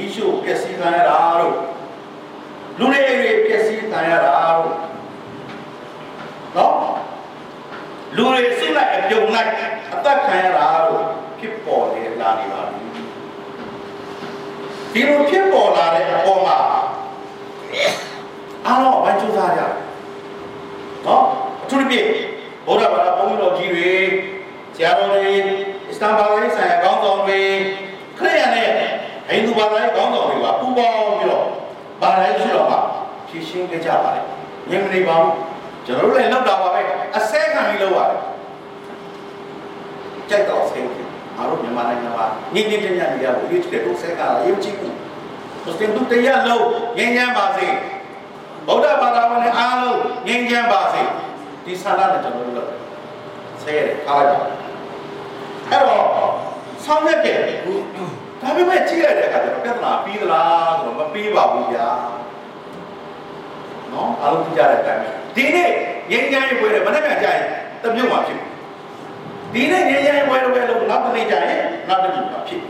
issue ပျက်စီးခံရတာတို့လူတွေတွေပျက်စီးခံရတာတို့နော်လူတွေစိတ်လိုက်အပြုံလိုက်အသက်ခံရတာတို့ဖြစ်ပေါ်နေလာနေပါပြီဒီလိုဖြစ်ပေါ်လာတဲ့အပေါ်မှာအားလုံးဝိုင်းကြိုးစားကြတယ်နော်အထူးသဖြင့်ဘုရားဘာသာဘုန်းကြီးတော်ကြီးတွေဆရာတော်တွေအစ္စလာမ်ဘာသာရေးဆိုင်ရာခေါင်းဆောင်တွေခရစ်ယာန်နဲ့ဟိန္ဒူ ဘာသာရေးခေါင်းဆောင်တွေကပူးပေါင်းပြီးတော့ဘာသာရေးရှိတော့မှဖြည့်ရှင်းကြကြပါတယ်ငြင်းမနေပါဘူးကျွန်တော်တို့လည်းလောက်တာပါပဲအစဲခံပြီးလောက်ရတယ်ကြိုက်တော့ဆဲတယ်အားတို့မြန်မာနိုင်ငံမှာညင်ညင်ပြညနေရလို့ရွေးချယ်တဲ့တို့ဆဲကလာရုပ်ကြည့်ဘူးမွတ်စလင်တို့တရားလုံးငြိမ်းချမ်းပါစေဗုဒ္ဓဘာသာဝင်အားလုံးငြိမ်းချမ်းပါစေဒီဆန္ဒနဲ့ကျွန်တော်တို့လုပ်ဆဲရတယ်ခါလိုက်ပါအဲ့တော့ဆောင်းရက်တယ် ဒါပေမဲ့ကြည့်ရတဲ့အခါကျတော့ပြဿနာပြီးသလားဆိုတော့မပြီးပါဘူးဗျာနော်အားလုံးကြည့်ကြတဲ့အတိုင်းဒီနေ့ငြိမ်းချမ်းရေးပွဲတယ်မနေ့ကကြာရင်တပြုတ်မှာဖြစ်ဒီနေ့ငြိမ်းချမ်းရေးပွဲလို့ပဲလို့နောက်တစ်နေ့ကြာရင်နောက်တစ်နေ့မှာဖြစ်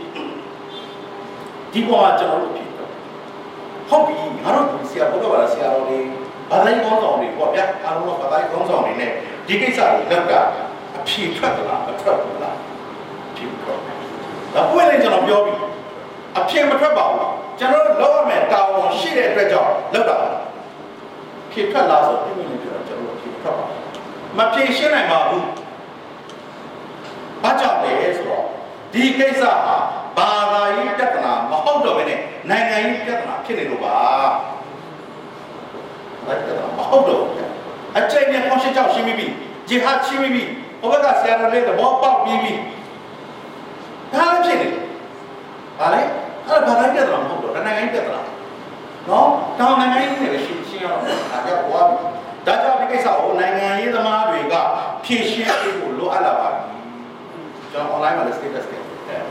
ဒီပေါ်မှာကျွန်တော်တို့ဖြစ်တော့ဟုတ်ပြီငါတို့ဆရာဘုရားဘာသာဆရာတော်တွေဘာသာရေးကောင်းဆောင်တွေပေါ့ဗျာအားလုံးကဘာသာရေးကောင်းဆောင်တွေနဲ့ဒီကိစ္စတွေလောက်ကအဖြေထွက်သလားမထွက်ဘူးလားဖြစ်တော့ ဒါပွင့်နေကျွန်တော်ပြောပြီအဖြေမထွက်ပါဘူးကျွန်တော်တို့လောက်ရမယ်တာဝန်ရှိတဲ့အတွက်ကြောင့်လောက်တာဖြေထွက်လာဆိုပြင်းပြင်းပြောတော့ကျွန်တော်ဖြေထွက်ပါမဖြေရှင်းနိုင်ပါဘူးဘာကြောင့်လဲဆိုတော့ဒီကိစ္စဟာဘာသာရေးပြဿနာမဟုတ်တော့ဘဲနဲ့နိုင်ငံရေးပြဿနာဖြစ်နေလို့ပါဘာပြဿနာမဟုတ်တော့ဘူးအကျင့်နဲ့ဖောင်းရှင်းကြောက်ရှင်းပြီးပြီဂျီဟာရှင်းပြီးပြီဘုဘကဆရာတော်လေးသဘောပေါက်ပြီးပြီ ဒါလည်းဖြစ်နေတယ်ဘာလဲအဲ့ဒါဘာသာရေးပြဿနာမဟုတ်တော့နိုင်ငံရေးပြဿနာနော်တောင်းနိုင်ငံရေးနဲ့ရှင်းရှင်းရအောင်ဒါကြောင့်ဘွားပြီဒါကြောင့်ဒီကိစ္စကိုနိုင်ငံရေးသမားတွေကဖြည့်ရှင်းပေးဖို့လိုအပ်လာပါပြီကျွန်တော် online မှာလည်း status တင်တယ်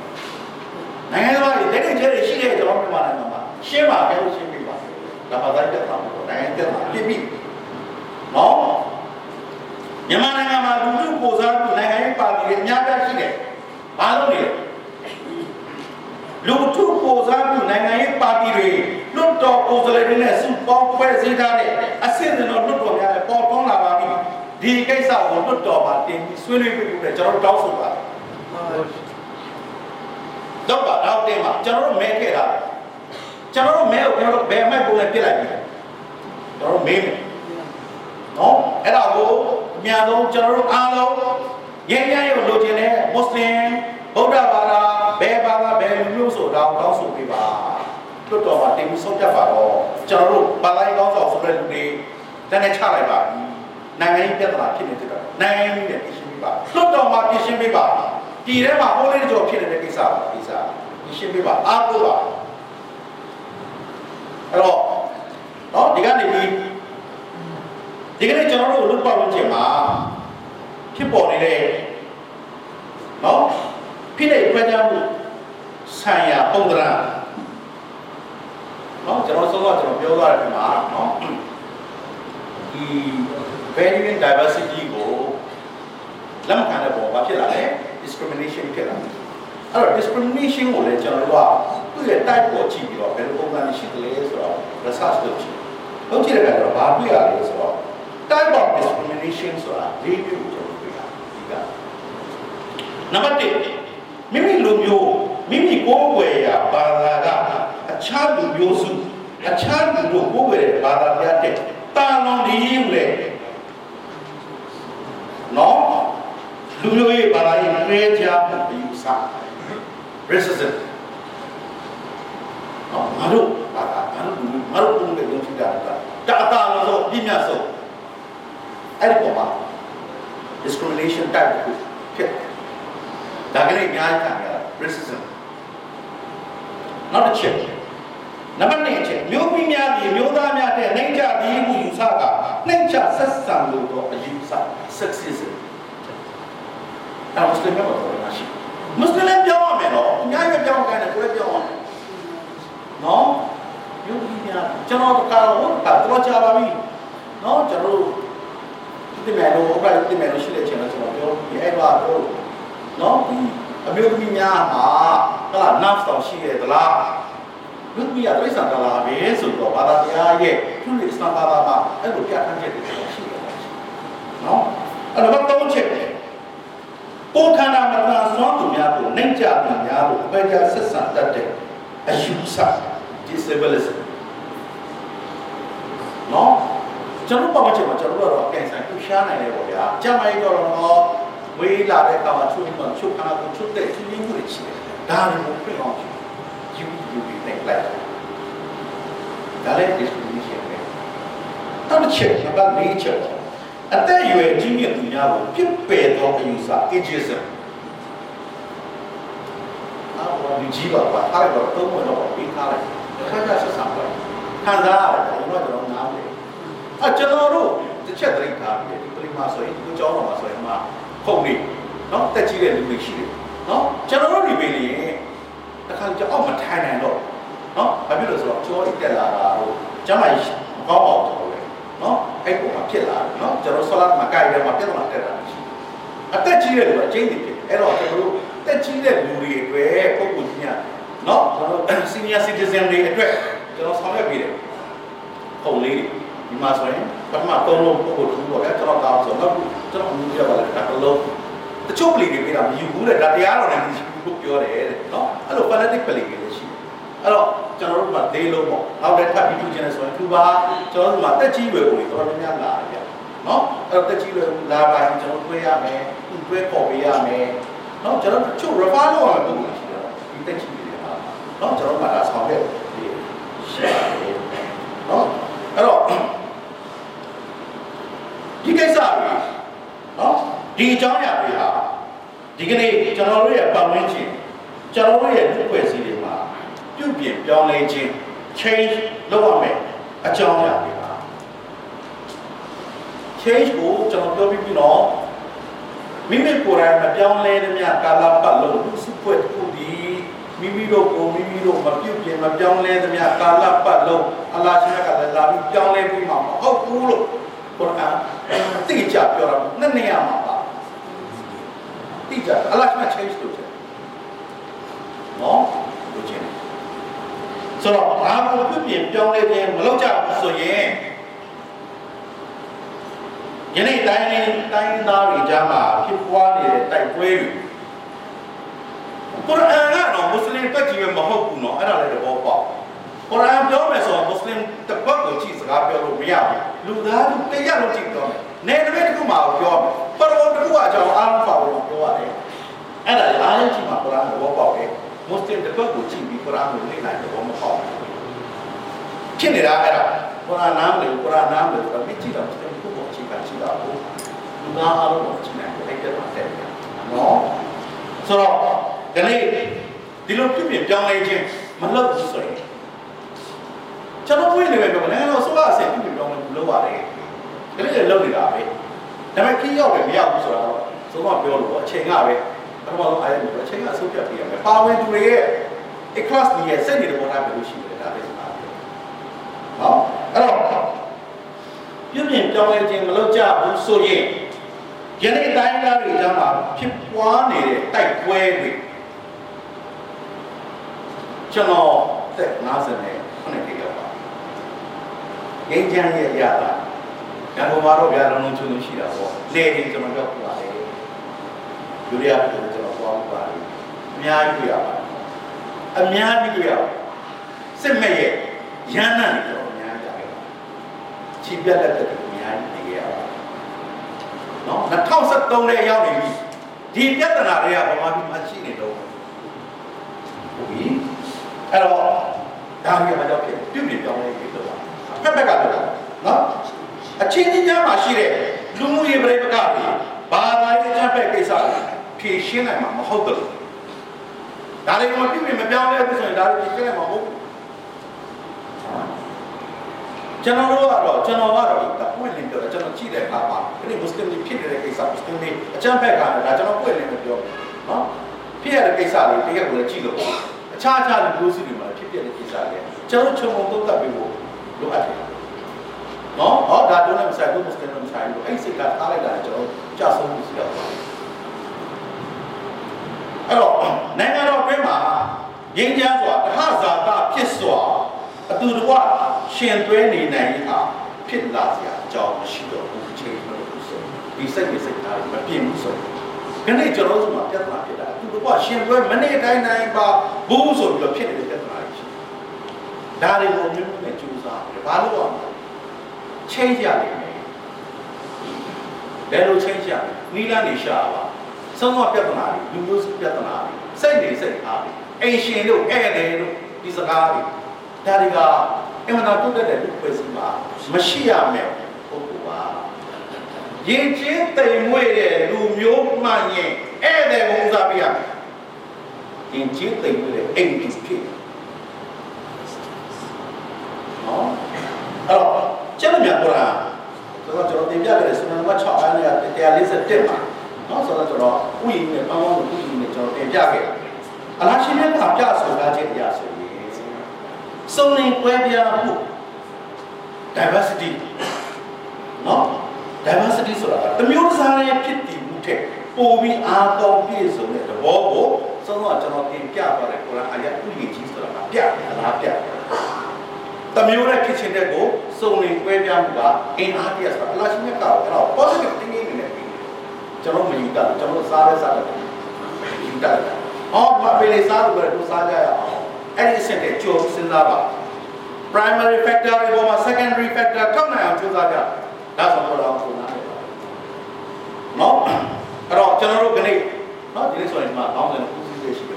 နိုင်ငံသားတွေတိတ်တိတ်ကျဲရှိတဲ့ကျွန်တော်မြန်မာနိုင်ငံမှာရှင်းပါကြလို့ရှင်းပြပါဒါပါတိုင်းတက်တာမဟုတ်နိုင်ငံတက်တာပြည့်ပြီနော်မြန်မာနိုင်ငံမှာလူထုကိုစားပြုနိုင်ငံရေးပါတီတွေအများကြီးရှိတယ်ဘာလို့လဲ လူထုကိုစားပြုနိုင်ငံရေးပါတီတွေလွတ်တော်ကိုယ်စားလှယ်တွေနဲ့စုပေါင်းဖွဲ့စည်းထားတဲ့အဆင့်တော်လွတ်တော်များလည်းပေါ်ပေါင်းလာပါပြီဒီကိစ္စကိုလွတ်တော်မှာတင်ပြီးဆွေးနွေးပြီးပြကျွန်တော်တောင်းဆိုပါတယ်တော့ပါတော့တင်ပါကျွန်တော်တို့မဲခဲ့တာကျွန်တော်တို့မဲကိုကျွန်တော်တို့ဘယ်မဲ့ပုံနဲ့ပြစ်လိုက်ပြီကျွန်တော်တို့မေးမယ်နော်အဲ့ဒါကိုအများဆုံးကျွန်တော်တို့အားလုံးရင်းရင်းကိုလိုချင်တဲ့မွတ်စလင် ဗုဒ္ဓဘာသာဘယ်ဘာသာဘယ်လူမျိုးဆိုတော့တောင်းဆိုပေးပါတွတ်တော်မှာတင်ပြီးဆုံးဖြတ်ပါတော့ကျွန်တော်တို့ဘာသာရေးကောင်းဆောင်ဆိုတဲ့လူတွေတန်းနဲ့ချလိုက်ပါနိုင်ငံရေးပြဿနာဖြစ်နေတဲ့တော့နိုင်ငံရေးနဲ့ပြင်ရှင်းပေးပါတွတ်တော်မှာပြင်ရှင်းပေးပါပြည်ထဲမှာဟိုးလေးကြော်ဖြစ်နေတဲ့ကိစ္စပါကိစ္စပြင်ရှင်းပေးပါအားကိုးပါအဲ့တော့နော်ဒီကနေပြီးဒီကနေ့ကျွန်တော်တို့လူပတ်ဝန်းကျင်မှာဖြစ်ပေါ်နေတဲ့နော် ဖိနှိပ်ခွဲခြားမှုဆိုင်ရာပုံသဏ္ဍာန်နော်ကျွန်တော်ဆုံးတော့ကျွန်တော်ပြောသွားတယ်ဒီမှာနော်ဒီ variant diversity ကိုလက်မခံတဲ့ပုံဘာဖြစ်လာလဲ discrimination ဖြစ်လာတယ်အဲ့တော့ discrimination ကိုလည်းကျွန်တော်တို့ကသူ့ရဲ့ type ကိုကြည့်ပြီးတော့ဘယ်လိုပုံစံရှိသလဲဆိုတော့ research လုပ်ကြည့်လုပ်ကြည့်တဲ့အခါကျတော့ဘာတွေ့ရလဲဆိုတော့ type of discrimination ဆိုတာ၄မျိုးကျွန်တော်တွေ့ရတယ်ဒီကနံပါတ်1 မိမိလူမျိုးမိမိကိုယ်ွယ်ရာဘာသာကအခြားလူမျိုးစုအခြားလူတို့ကိုယ်ွယ်တဲ့ဘာသာပြတဲ့တာလွန်ဒီယူလေနော်လူမျိုးရေးဘာသာရေးနှဲကြမှုအယူဆ racism နော်ငါတို့ဘာသာငါတို့လူငါတို့ပုံနဲ့ယုံကြည်တာကတာတာလို့ဆိုပြည့်မြတ်ဆုံးအဲ့ဒီပေါ်မှာ discrimination type ကိုဖြစ် ဒါကလေးအများကြီးခံရတာ racism နောက်တစ်ချက်နံပါတ်2ချက်မျိုးမိများဒီမျိုးသားများတဲ့နှိမ့်ချပြီးမှုယူဆကနှိမ့်ချဆက်ဆံလို့တော့အယူဆ sexism အဲ့မွတ်စလင်မျိုးတော့မရှိမွတ်စလင်ပြောင်းရမယ်နော်အများကြီးပြောင်းခိုင်းတယ်ကိုယ်လည်းပြောင်းရမယ်နော်မျိုးမိများကျွန်တော်ကတော့တော့ကြပါပြီနော်ကျွန်တော်တို့ဒီမဲ့လို့ဥပဒေဒီမဲ့လို့ရှိတဲ့ချိန်တော့ကျွန်တော်ပြောဒီအဲ့တော့ နော်ဒီအမျိုးသမီးများမှာဟလာ nerve တောင်ရှိရသလားလူကြီးရတိစ္ဆာန်တလားပဲဆိုတော့ဘာသာတရားရဲ့သူ့ရဲ့စံပါပါမှာအဲ့လိုပြဋ္ဌာန်းချက်တွေရှိတယ်နော်အဲ့တော့တော့ချက်ကိုခန္ဓာမသာစွမ်းသူများကိုနှိမ့်ချသူများကိုအပယ်ကြဆက်ဆံတတ်တဲ့အယူဆ disability နော်ကျွန်တော်ပတ်ဝန်းကျင်မှာကျွန်တော်တို့ကတော့ကင်ဆာကိုရှားနိုင်တယ်ပေါ့ဗျာကျမကြီးတော့တော့ ဝေးလာတဲ့အခါမှာချုပ်မှချုပ်ခါကိုချုပ်တဲ့ချင်းချင်းမှုတွေရှိတယ်ဒါတွေကိုပြအောင်ယူယူပြီးနေလိုက်ဒါလည်း discrimination ပဲနောက်တစ်ချက်နံပါတ်၄ချက်အသက်အရွယ်ကြီးမြင့်သူများကိုပြစ်ပယ်သောအယူဆ ageism အော်ဒီကြီးပါပါအားတော့သုံးဝင်တော့ပြီးခါလိုက်ခါကျခံစားရတယ်ကျွန်တော်ကျွန်တော်နားလေအဲကျွန်တော်တို့တစ်ချက်သတိထားပြီးဒီပရိမာဆိုရင်ဒီကြောင်းတော်မှာဆိုရင်မှ ခုံနေနော်တက်ကြီးတဲ့လူတွေရှိတယ်နော်ကျွန်တော်တို့ဒီပင်လေတခါကြောက်အောင်မထိုင်နိုင်တော့နော်ဘာဖြစ်လို့ဆိုတော့ကြောတက်လာတာတို့ကျမ်းမာရေးမကောင်းအောင်ကျွန်တော်လေနော်အဲ့ပုံမှာဖြစ်လာတယ်နော်ကျွန်တော်ဆောလာမှာကြိုက်တယ်မှာပြဿနာတက်တာရှိအသက်ကြီးတဲ့လူကအကျဉ်းနေဖြစ်အဲ့တော့ကျွန်တော်တို့တက်ကြီးတဲ့လူတွေအတွက်ပုံပုံကြီးညာနော်ကျွန်တော် senior citizen တွေအတွက်ကျွန်တော်ဆောင်ရွက်ပေးတယ်ပုံလေးတွေဒီမှာဆိုရင်ပထမသုံးလုံးပုံပုံတစ်ခုပေါ့ဗျာကျွန်တော်တောင်းဆိုတော့ ကျွန်တော်အမှုပြပါလိုက်တာတစ်လုံးတချို့ပလီတွေပြတာမယူဘူးတဲ့ဒါတရားတော်နဲ့မယူဘူးပြောတယ်တဲ့နော်အဲ့လို fanatic ပလီတွေလည်းရှိတယ်အဲ့တော့ကျွန်တော်တို့ကဒေးလုံးပေါ့နောက်တစ်ထပ်ပြီးထူခြင်းနဲ့ဆိုရင်သူပါကျွန်တော်တို့ကတက်ကြီးဝယ်ကိုတော်တော်များများလာတယ်နော်အဲ့တော့တက်ကြီးဝယ်လာပါရင်ကျွန်တော်တွေးရမယ်သူတွေးပေါ်ပေးရမယ်နော်ကျွန်တော်ချို့ refer လုပ်ရမယ်ပုံစံရှိတယ်ဒီတက်ကြီးတွေပါနော်ကျွန်တော်ကဒါဆောင်ခဲ့ရှယ်နော်အဲ့တော့ဒီကိစ္စတွေ နော်ဒီအကြောင်းအရာတွေဟာဒီကနေ့ကျွန်တော်တို့ရဲ့ပတ်ဝန်းကျင်ကျွန်တော်တို့ရဲ့လူ့ဖွဲ့စည်းတွေမှာပြုပြင်ပြောင်းလဲခြင်း change လုပ်ရမယ်အကြောင်းအရာတွေပါ change ကိုကျွန်တော်ပြောပြီးပြီနော်မိမိကိုယ်တိုင်မပြောင်းလဲတဲ့မြတ်ကာလပတ်လုံးလူစုဖွဲ့တစ်ခုဒီမိမိတို့ကိုမိမိတို့မပြုတ်ပြင်မပြောင်းလဲတဲ့မြတ်ကာလပတ်လုံးအလ္လာဟ်ရှင်ကလည်းလာပြီးပြောင်းလဲပြီးမှမဟုတ်ဘူးလို့ ကုရ်အာန်တိကျပြောတာနှစ်နေရာမှာပါတိကျအလ္လာဟ်က change လုပ်တယ်နော်လုပ်ချင်ဆိုတော့ဘာလို့ပြပြင်ပြောင်းလဲခြင်းမလုပ်ကြဘူးဆိုရင်ယနေ့တိုင်းတိုင်းသားတွေကြားမှာဖြစ်ပွားနေတဲ့တိုက်ပွဲတွေကုရ်အာန်ကတော့မွတ်စလင်တက်ကြီးပဲမဟုတ်ဘူးနော်အဲ့ဒါလည်းသဘောပေါက် ကုရ်အာန်ပြောမယ်ဆိုတော့မွတ်စလင်တစ်ပတ်ကိုကြည့်စကားပြောလို့မရဘူးလူသားလူတရက်လုံးကြည့်ပြောမယ်နေတစ်ပတ်တစ်ခုမှပြောမယ်ပရောတစ်ခုအကြောင်းအားလုံးပါလို့ပြောရတယ်အဲ့ဒါအားလုံးကြည့်မှာကုရ်အာန်သဘောပေါက်တယ်မွတ်စလင်တစ်ပတ်ကိုကြည့်ပြီးကုရ်အာန်ကိုလေ့လာသဘောမပေါက်ဘူးဖြစ်နေတာအဲ့ဒါကုရ်အာန်နားမလို့ကုရ်အာန်နားမလို့ဆိုတော့ကြည့်တော့မွတ်စလင်တစ်ခုကိုကြည့်တာကြည့်တာဘူးလူသားအားလုံးကိုကြည့်နိုင်တယ်အဲ့ဒါမှတဲ့နော်ဆိုတော့ဒီနေ့ဒီလိုဖြစ်ဖြစ်ပြောင်းလဲခြင်းမလုပ်ဘူးဆိုရင် ကျွန်တော်ဝင်နေပဲပြောတယ်တော့ဆိုတော့အစဖြစ်ဖြစ်ပြောင်းလဲလုပ်ရတယ်ဒီနေ့လုပ်နေတာပဲဒါပေမဲ့ခီးရောက်တယ်မရောက်ဘူးဆိုတော့သုံးမပြောလို့အချိန်ကပဲပထမဆုံးအားရလို့အချိန်ကအဆုံးဖြတ်ပြရမယ်ပါဝင်သူတွေရဲ့ a class ကြီးရဲ့စက်နေတဲ့ပေါ်တာပဲလို့ရှိတယ်ဒါပဲဆိုတာဟောအဲ့တော့ပြုပြင်ပြောင်းလဲခြင်းမလုပ်ကြဘူးဆိုရင်ယနေ့တိုင်းသားတွေကြားမှာဖြစ်ပွားနေတဲ့တိုက်ပွဲတွေကျွန်တော်သက်50နဲ့ခုနှစ်တိရောက်ပါ ငင်းချမ်းရဲ့ရတာရန်ကုန်မှာတော့ဗျာလုံးလုံးချုံချုံရှိတာပေါ့လေရင်ကျွန်တော်ရောက်ပါတယ်လူတွေကကျွန်တော်သွားပါတယ်အများကြီးတွေ့ရပါတယ်အများကြီးတွေ့ရပါတယ်စစ်မဲ့ရဲ့ရန်နာနေတော့အများကြီးကြတယ်ချီပြတ်လက်တဲ့အများကြီးနေရပါတယ်နော်2013နဲ့ရောက်နေပြီဒီပြဿနာတွေကဘာမှမရှိနေတော့ဟုတ်ပြီအဲ့တော့ဒါမျိုးမှတော့ဖြစ်ပြုပြင်ပြောင်းလဲပြီးတော့ ဖက်ဖက်ကတော့နော်အချင်းချင်းကြားမှာရှိတဲ့လူမှုရေးပြိပကတွေဘာသာရေးချမ်းဖက်ကိစ္စတွေဖြေရှင်းနိုင်မှာမဟုတ်တော့ဒါတွေကမပြုပြင်မပြောင်းလဲဘူးဆိုရင်ဒါတွေဖြေရှင်းနိုင်မှာမဟုတ်ဘူးကျွန်တော်တို့ကတော့ကျွန်တော်ကတော့ဒီတပွင့်လင်းပြောတယ်ကျွန်တော်ကြည့်တဲ့အခါမှာဒီနေ့မွတ်စလင်တွေဖြစ်နေတဲ့ကိစ္စမွတ်စလင်တွေအချမ်းဖက်ကလည်းဒါကျွန်တော်ပွင့်လင်းပြောနော်ဖြစ်ရတဲ့ကိစ္စတွေတကယ်ကိုလည်းကြည့်လို့အခြားအခြားလူမျိုးစုတွေမှာဖြစ်ပြတဲ့ကိစ္စတွေကျွန်တော်ချုံုံသုံးသပ်ပြီးဖို့ လိုအပ်တယ်နော်ဟောဒါတို့လည်းမဆိုင်ဘူးမွတ်စလင်တို့မဆိုင်ဘူးအဲ့ဒီစိတ်ကထားလိုက်တာလည်းကျွန်တော်ကြာဆုံးမှုစီတော့အဲ့တော့နိုင်ငံတော်အတွင်းမှာငြိမ်းချမ်းစွာတဟဇာတဖြစ်စွာအတူတကွရှင်သွဲနေနိုင်ရင်ဟာဖြစ်လာစရာအကြောင်းမရှိတော့ဘူးချိန်မလို့ဆိုဒီစိတ်နဲ့စိတ်သားမပြင်းဘူးဆိုခဏကျွန်တော်တို့မှာပြဿနာဖြစ်တာအတူတကွရှင်သွဲမနေ့တိုင်းတိုင်းပါဘူးဆိုပြီးတော့ဖြစ်နေတဲ့ပြဿနာကြီးရှိ ဒါတွေကိုမျိုးမျိုးနဲ့ကြိုးစားတယ်ဘာလို့အောင်ချိန်ကြလိမ့်မယ်ဘယ်လိုချိန်ကြလဲနီလာနေရှာပါဆုံးမပြဿနာတွေလူမျိုးစုပြဿနာတွေစိတ်နေစိတ်အားတွေအိမ်ရှင်တို့ဧည့်သည်တို့ဒီစကားတွေဒါတွေကအမှန်တော့တုတ်တဲ့လူဖွဲ့စည်းမှာမရှိရမယ်ပုဂ္ဂိုလ်ပါရင်ချင်းတိမ်မွေ့တဲ့လူမျိုးမှန်ရင်ဧည့်သည်ကိုဦးစားပေးရမယ်ရင်ချင်းတိမ်မွေ့တဲ့အိမ်ဒီဖြစ် အဲ့တော့ကျမ်းမြတ်ကုရ်အာန်ဆိုတော့ကျွန်တော်တင်ပြခဲ့တဲ့စုနန်နံပါတ်6အားနဲ့141ပါနော်ဆိုတော့ကျွန်တော်ဥယျာဉ်နဲ့ပေါင်းပေါင်းဥယျာဉ်နဲ့ကျွန်တော်တင်ပြခဲ့တာအလားရှင်ရဲ့ကပြဆိုတာချင်းတရားဆိုရင်စုံလင်ကွဲပြားမှု diversity နော် diversity ဆိုတာတမျိုးတစားရဲ့ဖြစ်တည်မှုထက်ပိုပြီးအားကောင်းပြည့်စုံတဲ့သဘောကိုသုံးတော့ကျွန်တော်တင်ပြသွားတဲ့ကုရ်အာန်အရာဥယျာဉ်ကြီးဆိုတာကပြအလားပြ တယ်တမျိုးနဲ့ဖြစ်ချင်တဲ့ကိုစုံလင်ကွဲပြားမှုကအင်အားပြဆိုတာအလားရှင်မြတ်ကအဲ့တော့ positive thinking နဲ့ပြီးကျွန်တော်မယူတာကျွန်တော်စားရဲစားတယ်ယူတာဟောမပေးလေစားလို့ပဲသူစားကြရအောင်အဲ့ဒီအဆင့်တဲ့ကြိုးစဉ်းစားပါ primary factor တွေပေါ်မှာ secondary factor ထောက်နိုင်အောင်ကြိုးစားကြဒါဆိုတော့တော့ပုံနာတယ်နော်အဲ့တော့ကျွန်တော်တို့ခဏနော်ဒီနေ့ဆိုရင်ဒီမှာကောင်းတယ်ဦးစီးရရှိ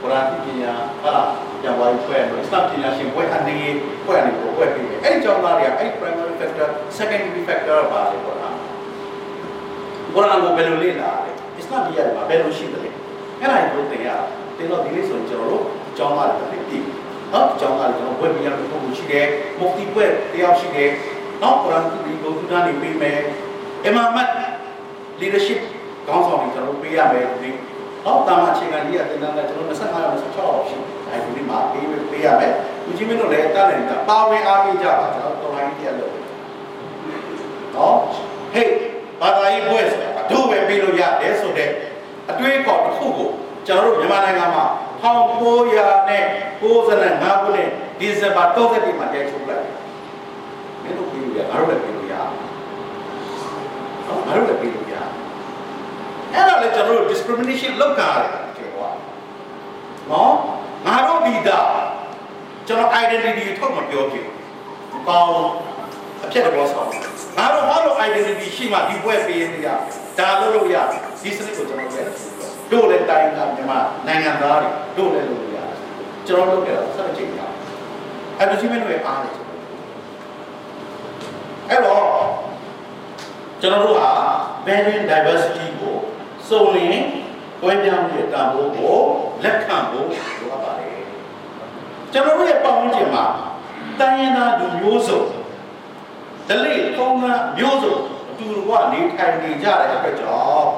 တယ်ကုရ်အာန်ပညာဟာလားပြန်ဝိုင်းဖွဲ့လို့စတပညာရှင်ဘွဲအနေဖွဲ့အနေကိုဖွဲ့ပြီးတယ်အဲ့ဒီကြောင့်သားတွေကအဲ့ primary factor secondary factor ပါလေပေါ့လားကုရ်အာန်ကိုဘယ်လိုလေ့လာလဲအစ္စလာမ်ကြီးရတယ်ဘယ်လိုရှိတယ်လဲအဲ့ဒါကိုသင်ရတင်တော့ဒီနေ့ဆိုရင်ကျွန်တော်တို့အကြောင်းသားတွေသိပြီနော်အကြောင်းသားတွေကျွန်တော်ဘွဲ့ပြရလို့ပုံရှိတယ်မုဖတီဘွဲ့တယောက်ရှိတယ်နော်ကုရ်အာန်ကိုဒီကိုသူသားနေပြီးမယ်အီမာမတ် leadership ကောင်းဆောင်တွေကျွန်တော်ပေးရမယ်ဒီ နော်တာမအခြေခံကြီးကတင်တဲ့ကျွန်တော်25ရောက်26ရောက်ရှိတယ်အဲဒီမှာပေးပေးရမယ်ဦးကြီးမင်းတို့လည်းတားတယ်တာပါဝင်အားပေးကြပါကျွန်တော်တော်လိုင်းတရားလို့နော်ဟေးဘာသာရေးဘွဲဆိုတာတို့ပဲပေးလို့ရတယ်ဆိုတဲ့အတွေးအခေါ်တစ်ခုကိုကျွန်တော်တို့မြန်မာနိုင်ငံမှာ1900နဲ့95ခုနှစ်ဒီဇင်ဘာ31မှာရိုက်ထုတ်လိုက်မင်းတို့ပေးလို့ရငါတို့လည်းပေးလို့ရနော်ငါတို့လည်းပေးလို့ရ အဲ့ဒါလည်းကျွန်တော်တို့ discrimination လောက်ကြရတယ်ကျေကွာနော်ငါတို့ဒီတာကျွန်တော် identity ထုတ်မပြောဖြစ်ဘူးပေါင်းအဖြစ်တဘောဆောင်ငါတို့ဘာလို့ identity ရှိမှဒီဘွဲပေးနေရဒါလို့လို့ရဒီစနစ်ကိုကျွန်တော်လည်းတို့လည်းတိုင်းသားမြန်မာနိုင်ငံသားတွေတို့လည်းလုပ်လို့ရတယ်ကျွန်တော်လုပ်ကြတာဆက်ကြည့်ရအောင်အဲ့ဒီချင်းတွေအားတယ်အဲ့တော့ကျွန်တော်တို့ဟာ value diversity ကို စုံလင်တွဲပြောင်းတဲ့တန်ဖိုးကိုလက်ခံဖို့လိုအပ်ပါတယ်ကျွန်တော်တို့ရဲ့ပတ်ဝန်းကျင်မှာတိုင်းရင်းသားလူမျိုးစုံဒလိထုံးသားမျိုးစုံအတူတူကနေထိုင်နေကြတဲ့အတွက်ကြောင့်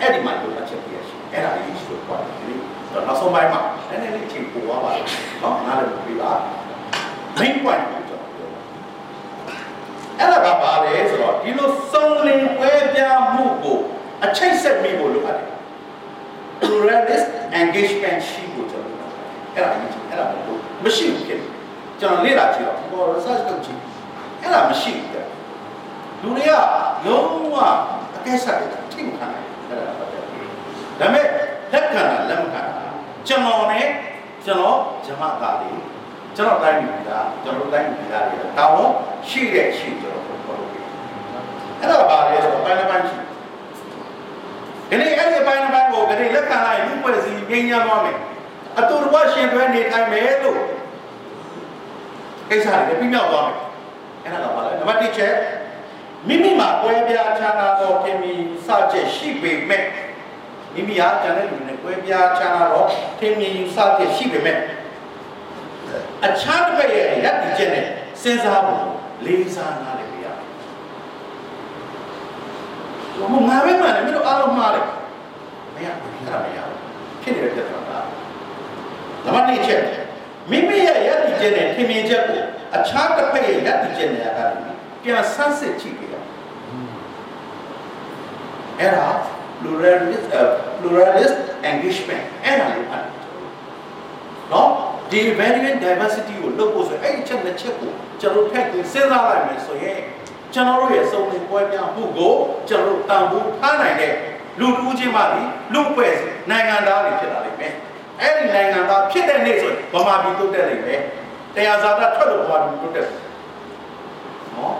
အဲ့ဒီမှာလိုအပ်ချက်တွေရှိအဲ့ဒါလေးရှိလို့ပြောတယ်ဒီတော့နောက်ဆုံးပိုင်းမှာနည်းနည်းလေးချိန်ပိုသွားပါလိမ့်เนาะနားလည်ပြီးပါ main point ကိုကျွန်တော်ပြောအဲ့ဒါကဘာလဲဆိုတော့ဒီလိုစုံလင်ပွဲပြမှုကို အချိတ်ဆက်မိဖို့လိုအပ်တယ် pluralist engagement ရှိဖို့ကျွန်တော်အဲ့ဒါကြီးအဲ့ဒါမဟုတ်မရှိဘူးဖြစ်ကျွန်တော်လေ့လာကြည့်တော့ဘော research လုပ်ကြည့်အဲ့ဒါမရှိဘူးတဲ့လူတွေကလုံးဝအကဲဆက်တယ်ထိမခံနိုင်အဲ့ဒါပတ်တယ်ဒါပေမဲ့လက်ခံတာလက်မခံတာကျွန်တော်နဲ့ကျွန်တော်ဂျမသားလေးကျွန်တော်တိုင်းပြည်ကကျွန်တော်တိုင်းပြည်သားတွေတောင်းရှိတဲ့ရှိကျွန်တော်ပြောလို့အဲ့ဒါဘာလဲဆိုတော့ပိုင်းပိုင်းရှိ ဒီနေ့အဲ့ဒီပိုင်းပိုင်းကိုဒီနေ့လက်ခံလိုက်လူပွဲစီငြိမ်းချမ်းသွားမယ်အတူတူရှင်တွဲနေထိုင်မယ်လို့ကိစ္စတွေပြမြောက်သွားမယ်အဲ့ဒါကဘာလဲနံပါတ်1ချက်မိမိမှာပွဲပြားခြားနာသောထင်မြင်စချက်ရှိပေမဲ့မိမိဟာကျန်တဲ့လူနဲ့ပွဲပြားခြားနာသောထင်မြင်စချက်ရှိပေမဲ့အခြားတစ်ဖက်ရဲ့ရပ်တည်ချက်နဲ့စဉ်းစားဖို့လေးစားနားလည်ပြရမယ် ဟိုငါပဲမှလည်းမင်းတို့အားလုံးမှားတယ်မရဘူးအဲ့ဒါမရဘူးဖြစ်နေတဲ့ပြဿနာကနံပါတ်1ချက်မိမိရဲ့ရပ်တည်ချက်နဲ့ထင်မြင်ချက်ကိုအခြားတစ်ဖက်ရဲ့ရပ်တည်ချက်နဲ့ကပြန်ဆန်းစစ်ကြည့်ပြရအဲ့ဒါ pluralist uh, pluralist engagement အဲ့ဒါလို့ပါတယ်နော်ဒီ variant diversity ကိုလုပ်ဖို့ဆိုအဲ့ဒီချက်နှစ်ချက်ကိုကျွန်တော်ထည့်သွင်းစဉ်းစားလိုက်မယ်ဆိုရင် ကျွန်တော်တို့ရဲ့စုံလင်ပွဲပြမှုကိုကျွန်တော်တို့တန်ဖိုးထားနိုင်တဲ့လူတူးချင်းမှဒီလူပွဲနိုင်ငံသားတွေဖြစ်လာလိမ့်မယ်အဲ့ဒီနိုင်ငံသားဖြစ်တဲ့နေ့ဆိုရင်ဗမာပြည်တိုးတက်လိမ့်မယ်တရားစာတထွက်လို့ဗမာပြည်တိုးတက်နော်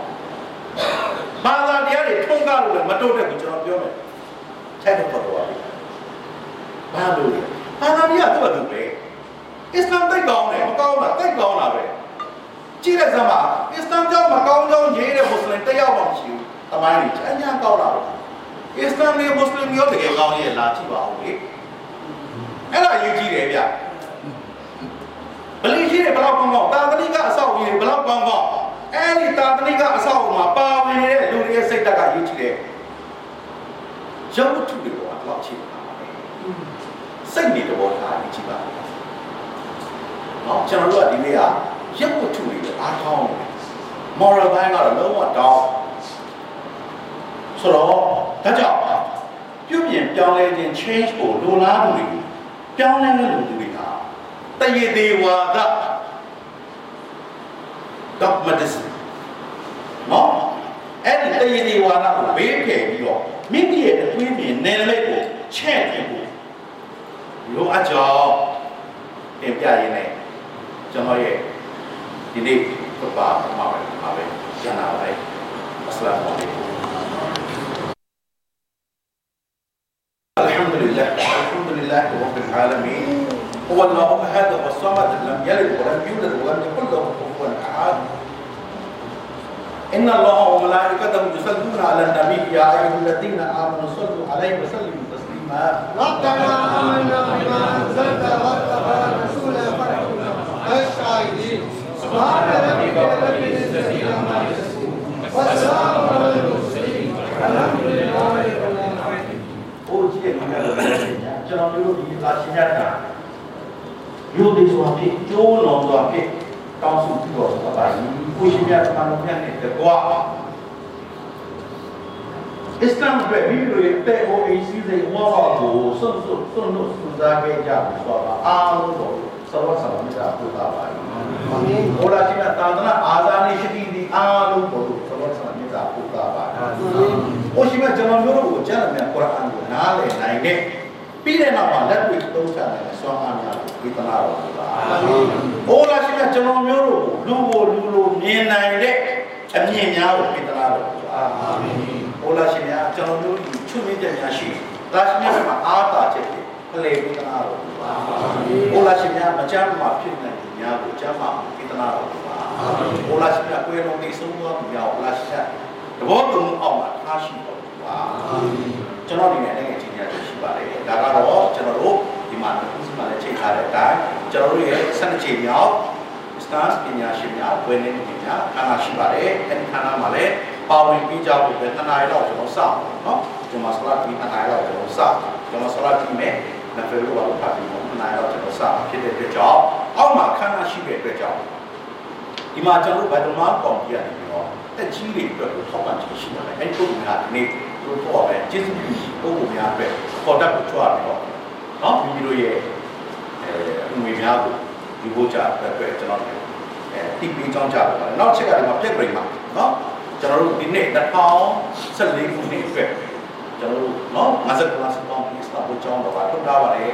ဘာသာတရားတွေထုံးကားလို့လည်းမတိုးတက်ဘူးကျွန်တော်ပြောမယ်ချက်တော့ပေါ်သွားပြီဘာလို့လဲဘာသာတရားတော့တူပဲအစ္စလာမ်တိတ်ကောင်းတယ်မကောင်းတာတိတ်ကောင်းတာပဲကြည့်တဲ့စမှာအစ္စလာမ်ကြောင့်မကောင်းကြောင်း ရေးတဲ့မွတ်စလင်တယောက်မှမရှိဘူး။တမိုင်းကြီးအညာကောင်းတာပဲ။အစ္စလာမ်နဲ့မွတ်စလင်မျိုးတကယ်ကောင်းရဲ့လာကြည့်ပါဦးလေ။အဲ့ဒါရေးကြည့်တယ်ဗျ။ဗလီကြီးတွေဘယ်လောက်ကောင်းကောင်းတာသနိကအဆောက်အဦတွေဘယ်လောက်ကောင်းကောင်းအဲ့ဒီတာသနိကအဆောက်အဦမှာပါဝင်နေတဲ့လူတွေရဲ့စိတ်ဓာတ်ကရေးကြည့်တယ်။နရုပ်ဝတ္ထုတွေကတော့ချိန်ပါမယ်စိတ်နေသဘောထားကြည့်ပါနော်ကျွန်တော်တို့ကဒီနေ့ကရုပ်ဝတ္ထုတွေအားကောင်းတယ် moral ဘိုင်းကတော့လုံးဝ down ဆိုတော့ဒါကြောင့်ပြုပြင်ပြောင်းလဲခြင်း change ကိုလိုလားမှုတွေပြောင်းလဲတဲ့လူတွေကတရေသေးဝါဒ dogmatism နော်အဲ့ဒီတရေသေးဝါဒကိုဘေးဖယ်ပြီးတော့မိမိရဲ့အတွင်းပြင်နယ်လက်ကိုချဲ့ပြဖို့လိုအပ်ကြောင်းတင်ပြရင်းနဲ့ကျွန်တော်ရဲ့ ဒီနေ့ဘာမှမပါပဲကျန်တာပဲအစ္စလာမ်ပါလေ الحمد لله الحمد لله رب العالمين هو الله احد والصمد لم يلد ولم يولد ولم يكن له كفوا احد ان الله وملائكته يصلون على النبي يا ايها الذين امنوا صلوا عليه وسلموا تسليما ربنا آمنا بما أنزلت واتبعنا الرسول فاحكمنا الشاهدين سبحان ربك رب العزة عما يصفون وسلام على المرسلين الحمد لله رب العالمين ဟိုကြည့်ရမှာလည်းကျွန်တော်တို့ဒီလာရှင်ရတာရိုသေစွာဖြင့်ကျိုးလုံးစွာဖြင့်တောင်းဆိုပြီးတော့သဘာဝကိုရှင်မြတ်သမန်တော်မြတ်နဲ့တကွာအစ္စလာမ်ပဲမိမိတို့ရဲ့တဲ့ဟိုအေးစီးစိတ်ဝါဝါကိုစွန့်စွန့်စွန့်လို့စူးစမ်းခဲ့ကြပြီးဆိုတော့အားလုံးတော့သဘောဆောင်မြတ်တာပို့တာပါ آمين ဘုရားရှင်ကသာသနာအာဇာနည်ရှိသည့်အားလုံးကိုသဘောဆန္ဒမြတ်စွာဘုရားပါ။ဟိုရှိမှကျွန်တော်တို့ကိုကျမ်းစာများကုရ်အာန်ကိုနားလည်နိုင်တဲ့ပြီးတဲ့နောက်မှာလက်တွေ့သုံးချနိုင်တဲ့ဆွမ်းအားများကိုဒေသနာတော်ပါ။အာမင်။ဘုရားရှင်ကကျွန်တော်မျိုးတို့လူကိုလူလိုမြင်နိုင်တဲ့အမြင်များကိုဒေသနာတော်ပါ။အာမင်။ဘုရားရှင်ကကျွန်တော်တို့ချုပ်မြင့်တဲ့များရှိတယ်။ဒါရှင်ကမှအားတာချက်ဖြစ်လေဒေသနာတော်ပါ။အာမင်။ဘုရားရှင်ကမကြမ်းမှာဖြစ်နေ များကိုချမ်းမှာဒီတနာတော်ပါဘုရားရှိခိုးကိုယ်လုံးဒီဆုံးသွားများဘုရားရှိခိုးတဘောတုံအောင်မှာထားရှိတော်ပါအာမင်ကျွန်တော်ဒီနေ့လည်းချင်းညာရှိပါတယ်ဒါကတော့ကျွန်တော်တို့ဒီမှာဒီမှာလည်းချိန်ထားတဲ့အတိုင်းကျွန်တော်တို့ရဲ့12ချိန်မြောက် stance ပညာရှင်များဝယ်နေနေများခန္ဓာရှိပါတယ်အဲဒီခန္ဓာမှာလည်းပါဝင်ပြီးကြဖို့ပဲတနားရီတော့ကျွန်တော်စအောင်နော်ကျွန်တော်ဆလာတီတနားရီတော့ကျွန်တော်စကျွန်တော်ဆလာတီမဲ့ နဖယ်လို့ပါလို့ဖတ်ပြီးတော့တနားရီတော့ကျွန်တော်စဖြစ်တဲ့အတွက်ကြောင့်အောက်မှာခန္ဓာရှိတဲ့အတွက်ကြောင့်ဒီမှာကျွန်တော်တို့ဘယ်တော့မှကောင်ပြရတယ်ပြီးတော့တက်ကြီးတွေအတွက်ကိုထောက်ပံ့ချင်ရှိပါတယ်အဲဒီပုံကဒီနေ့တို့တော့ပဲကျေးဇူးပြုပုံပုံများအတွက်ပေါ်တက်ကိုချွတ်ရတော့နော်မိမိတို့ရဲ့အဲငွေများကိုဒီဘိုးချအတွက်ကျွန်တော်အဲတိပင်းကြောင်းကြပါတယ်နောက်ချက်ကဒီမှာပြက်ကြိမ်မှာနော်ကျွန်တော်တို့ဒီနေ့2014ခုနှစ်အတွက် ကျွန်တော်တို့နော်50 plus ပေါင်းပြီးစတာဘိုးကြောင်းတော့ထုတ်ထားပါတယ်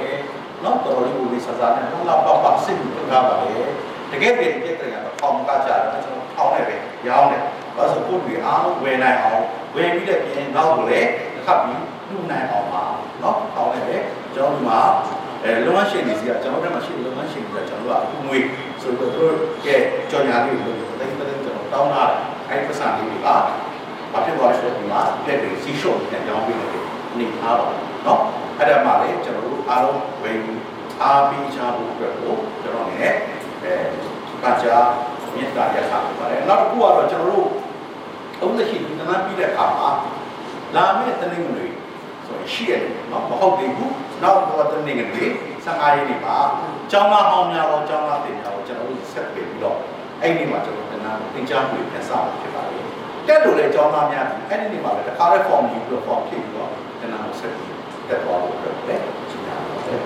နော်တော်တော်လေးကိုလေးစားစားနဲ့တော့လောက်ပါစစ်ထုတ်ထားပါတယ်တကယ်တည်းပြက်ကြိမ်ကတော့ပေါင်းကကြတယ်ကျွန်တော်ထောင်းနေပဲရောင်းတယ်ဘာလို့ကိုယ်တွေအားလုံးဝယ်နိုင်အောင်ဝယ်ပြီးတဲ့ပြင်နောက်ကိုလည်းတစ်ခါပြီးလူနိုင်အောင်ပါနော်ထောင်းနေပဲကျွန်တော်ဒီမှာအဲလုံငန်းရှင်တွေစီကကျွန်တော်တို့မှာရှိတဲ့လုံငန်းရှင်တွေကကျွန်တော်တို့ကငွေဆိုတော့သူတို့ရဲ့ကြော်ညာလေးကိုတိုင်းတိုင်းကျွန်တော်တောင်းတာအဲဒီပတ်စံလေးတွေက ဘာဖြစ်သွားလဲဆိုတော့ဒီမှာပြက်တွေစီရှော့နဲ့ကြောင်းပြီးတော့နေထားပါเนาะအဲ့ဒါမှလည်းကျွန်တော်တို့အားလုံးဝယ်ယူအားပေးချဖို့အတွက်ကိုကျွန်တော်လည်းအဲကကြာမြေတားရထားပါတယ်နောက်တစ်ခုကတော့ကျွန်တော်တို့အုံးသက်ရှိဒီတနာပြီးတဲ့အခါမှာလာမယ့်တနင်္ဂနွေဆိုရင်ရှိရတယ်เนาะမဟုတ်သေးဘူးနောက်တော့တနင်္ဂနွေ15ရက်နေ့မှာကျောင်းသားဟောင်းများတော့ကျောင်းသားတင်များတော့ကျွန်တော်တို့ဆက်ပြီးတော့အဲ့ဒီမှာကျွန်တော်တနာသင်ကြားမှုတွေပြန်စမှာဖြစ်ပါတယ် တက်လို့လေကျောင်းသားများအဲ့ဒီနေ့မှာလည်းတခါတည်း form ယူပြီးတော့ form ဖြည့်ပြီးတော့တနာကိုဆက်ပြီးတက်သွားလို့အတွက်လည်းရှင်းရပါတယ်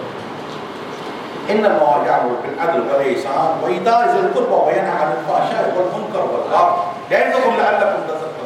إن الله يأمر بالعدل والإحسان وإيتاء ذي القربى وينهى عن الفحشاء والمنكر والبغي يعظكم لعلكم تذكرون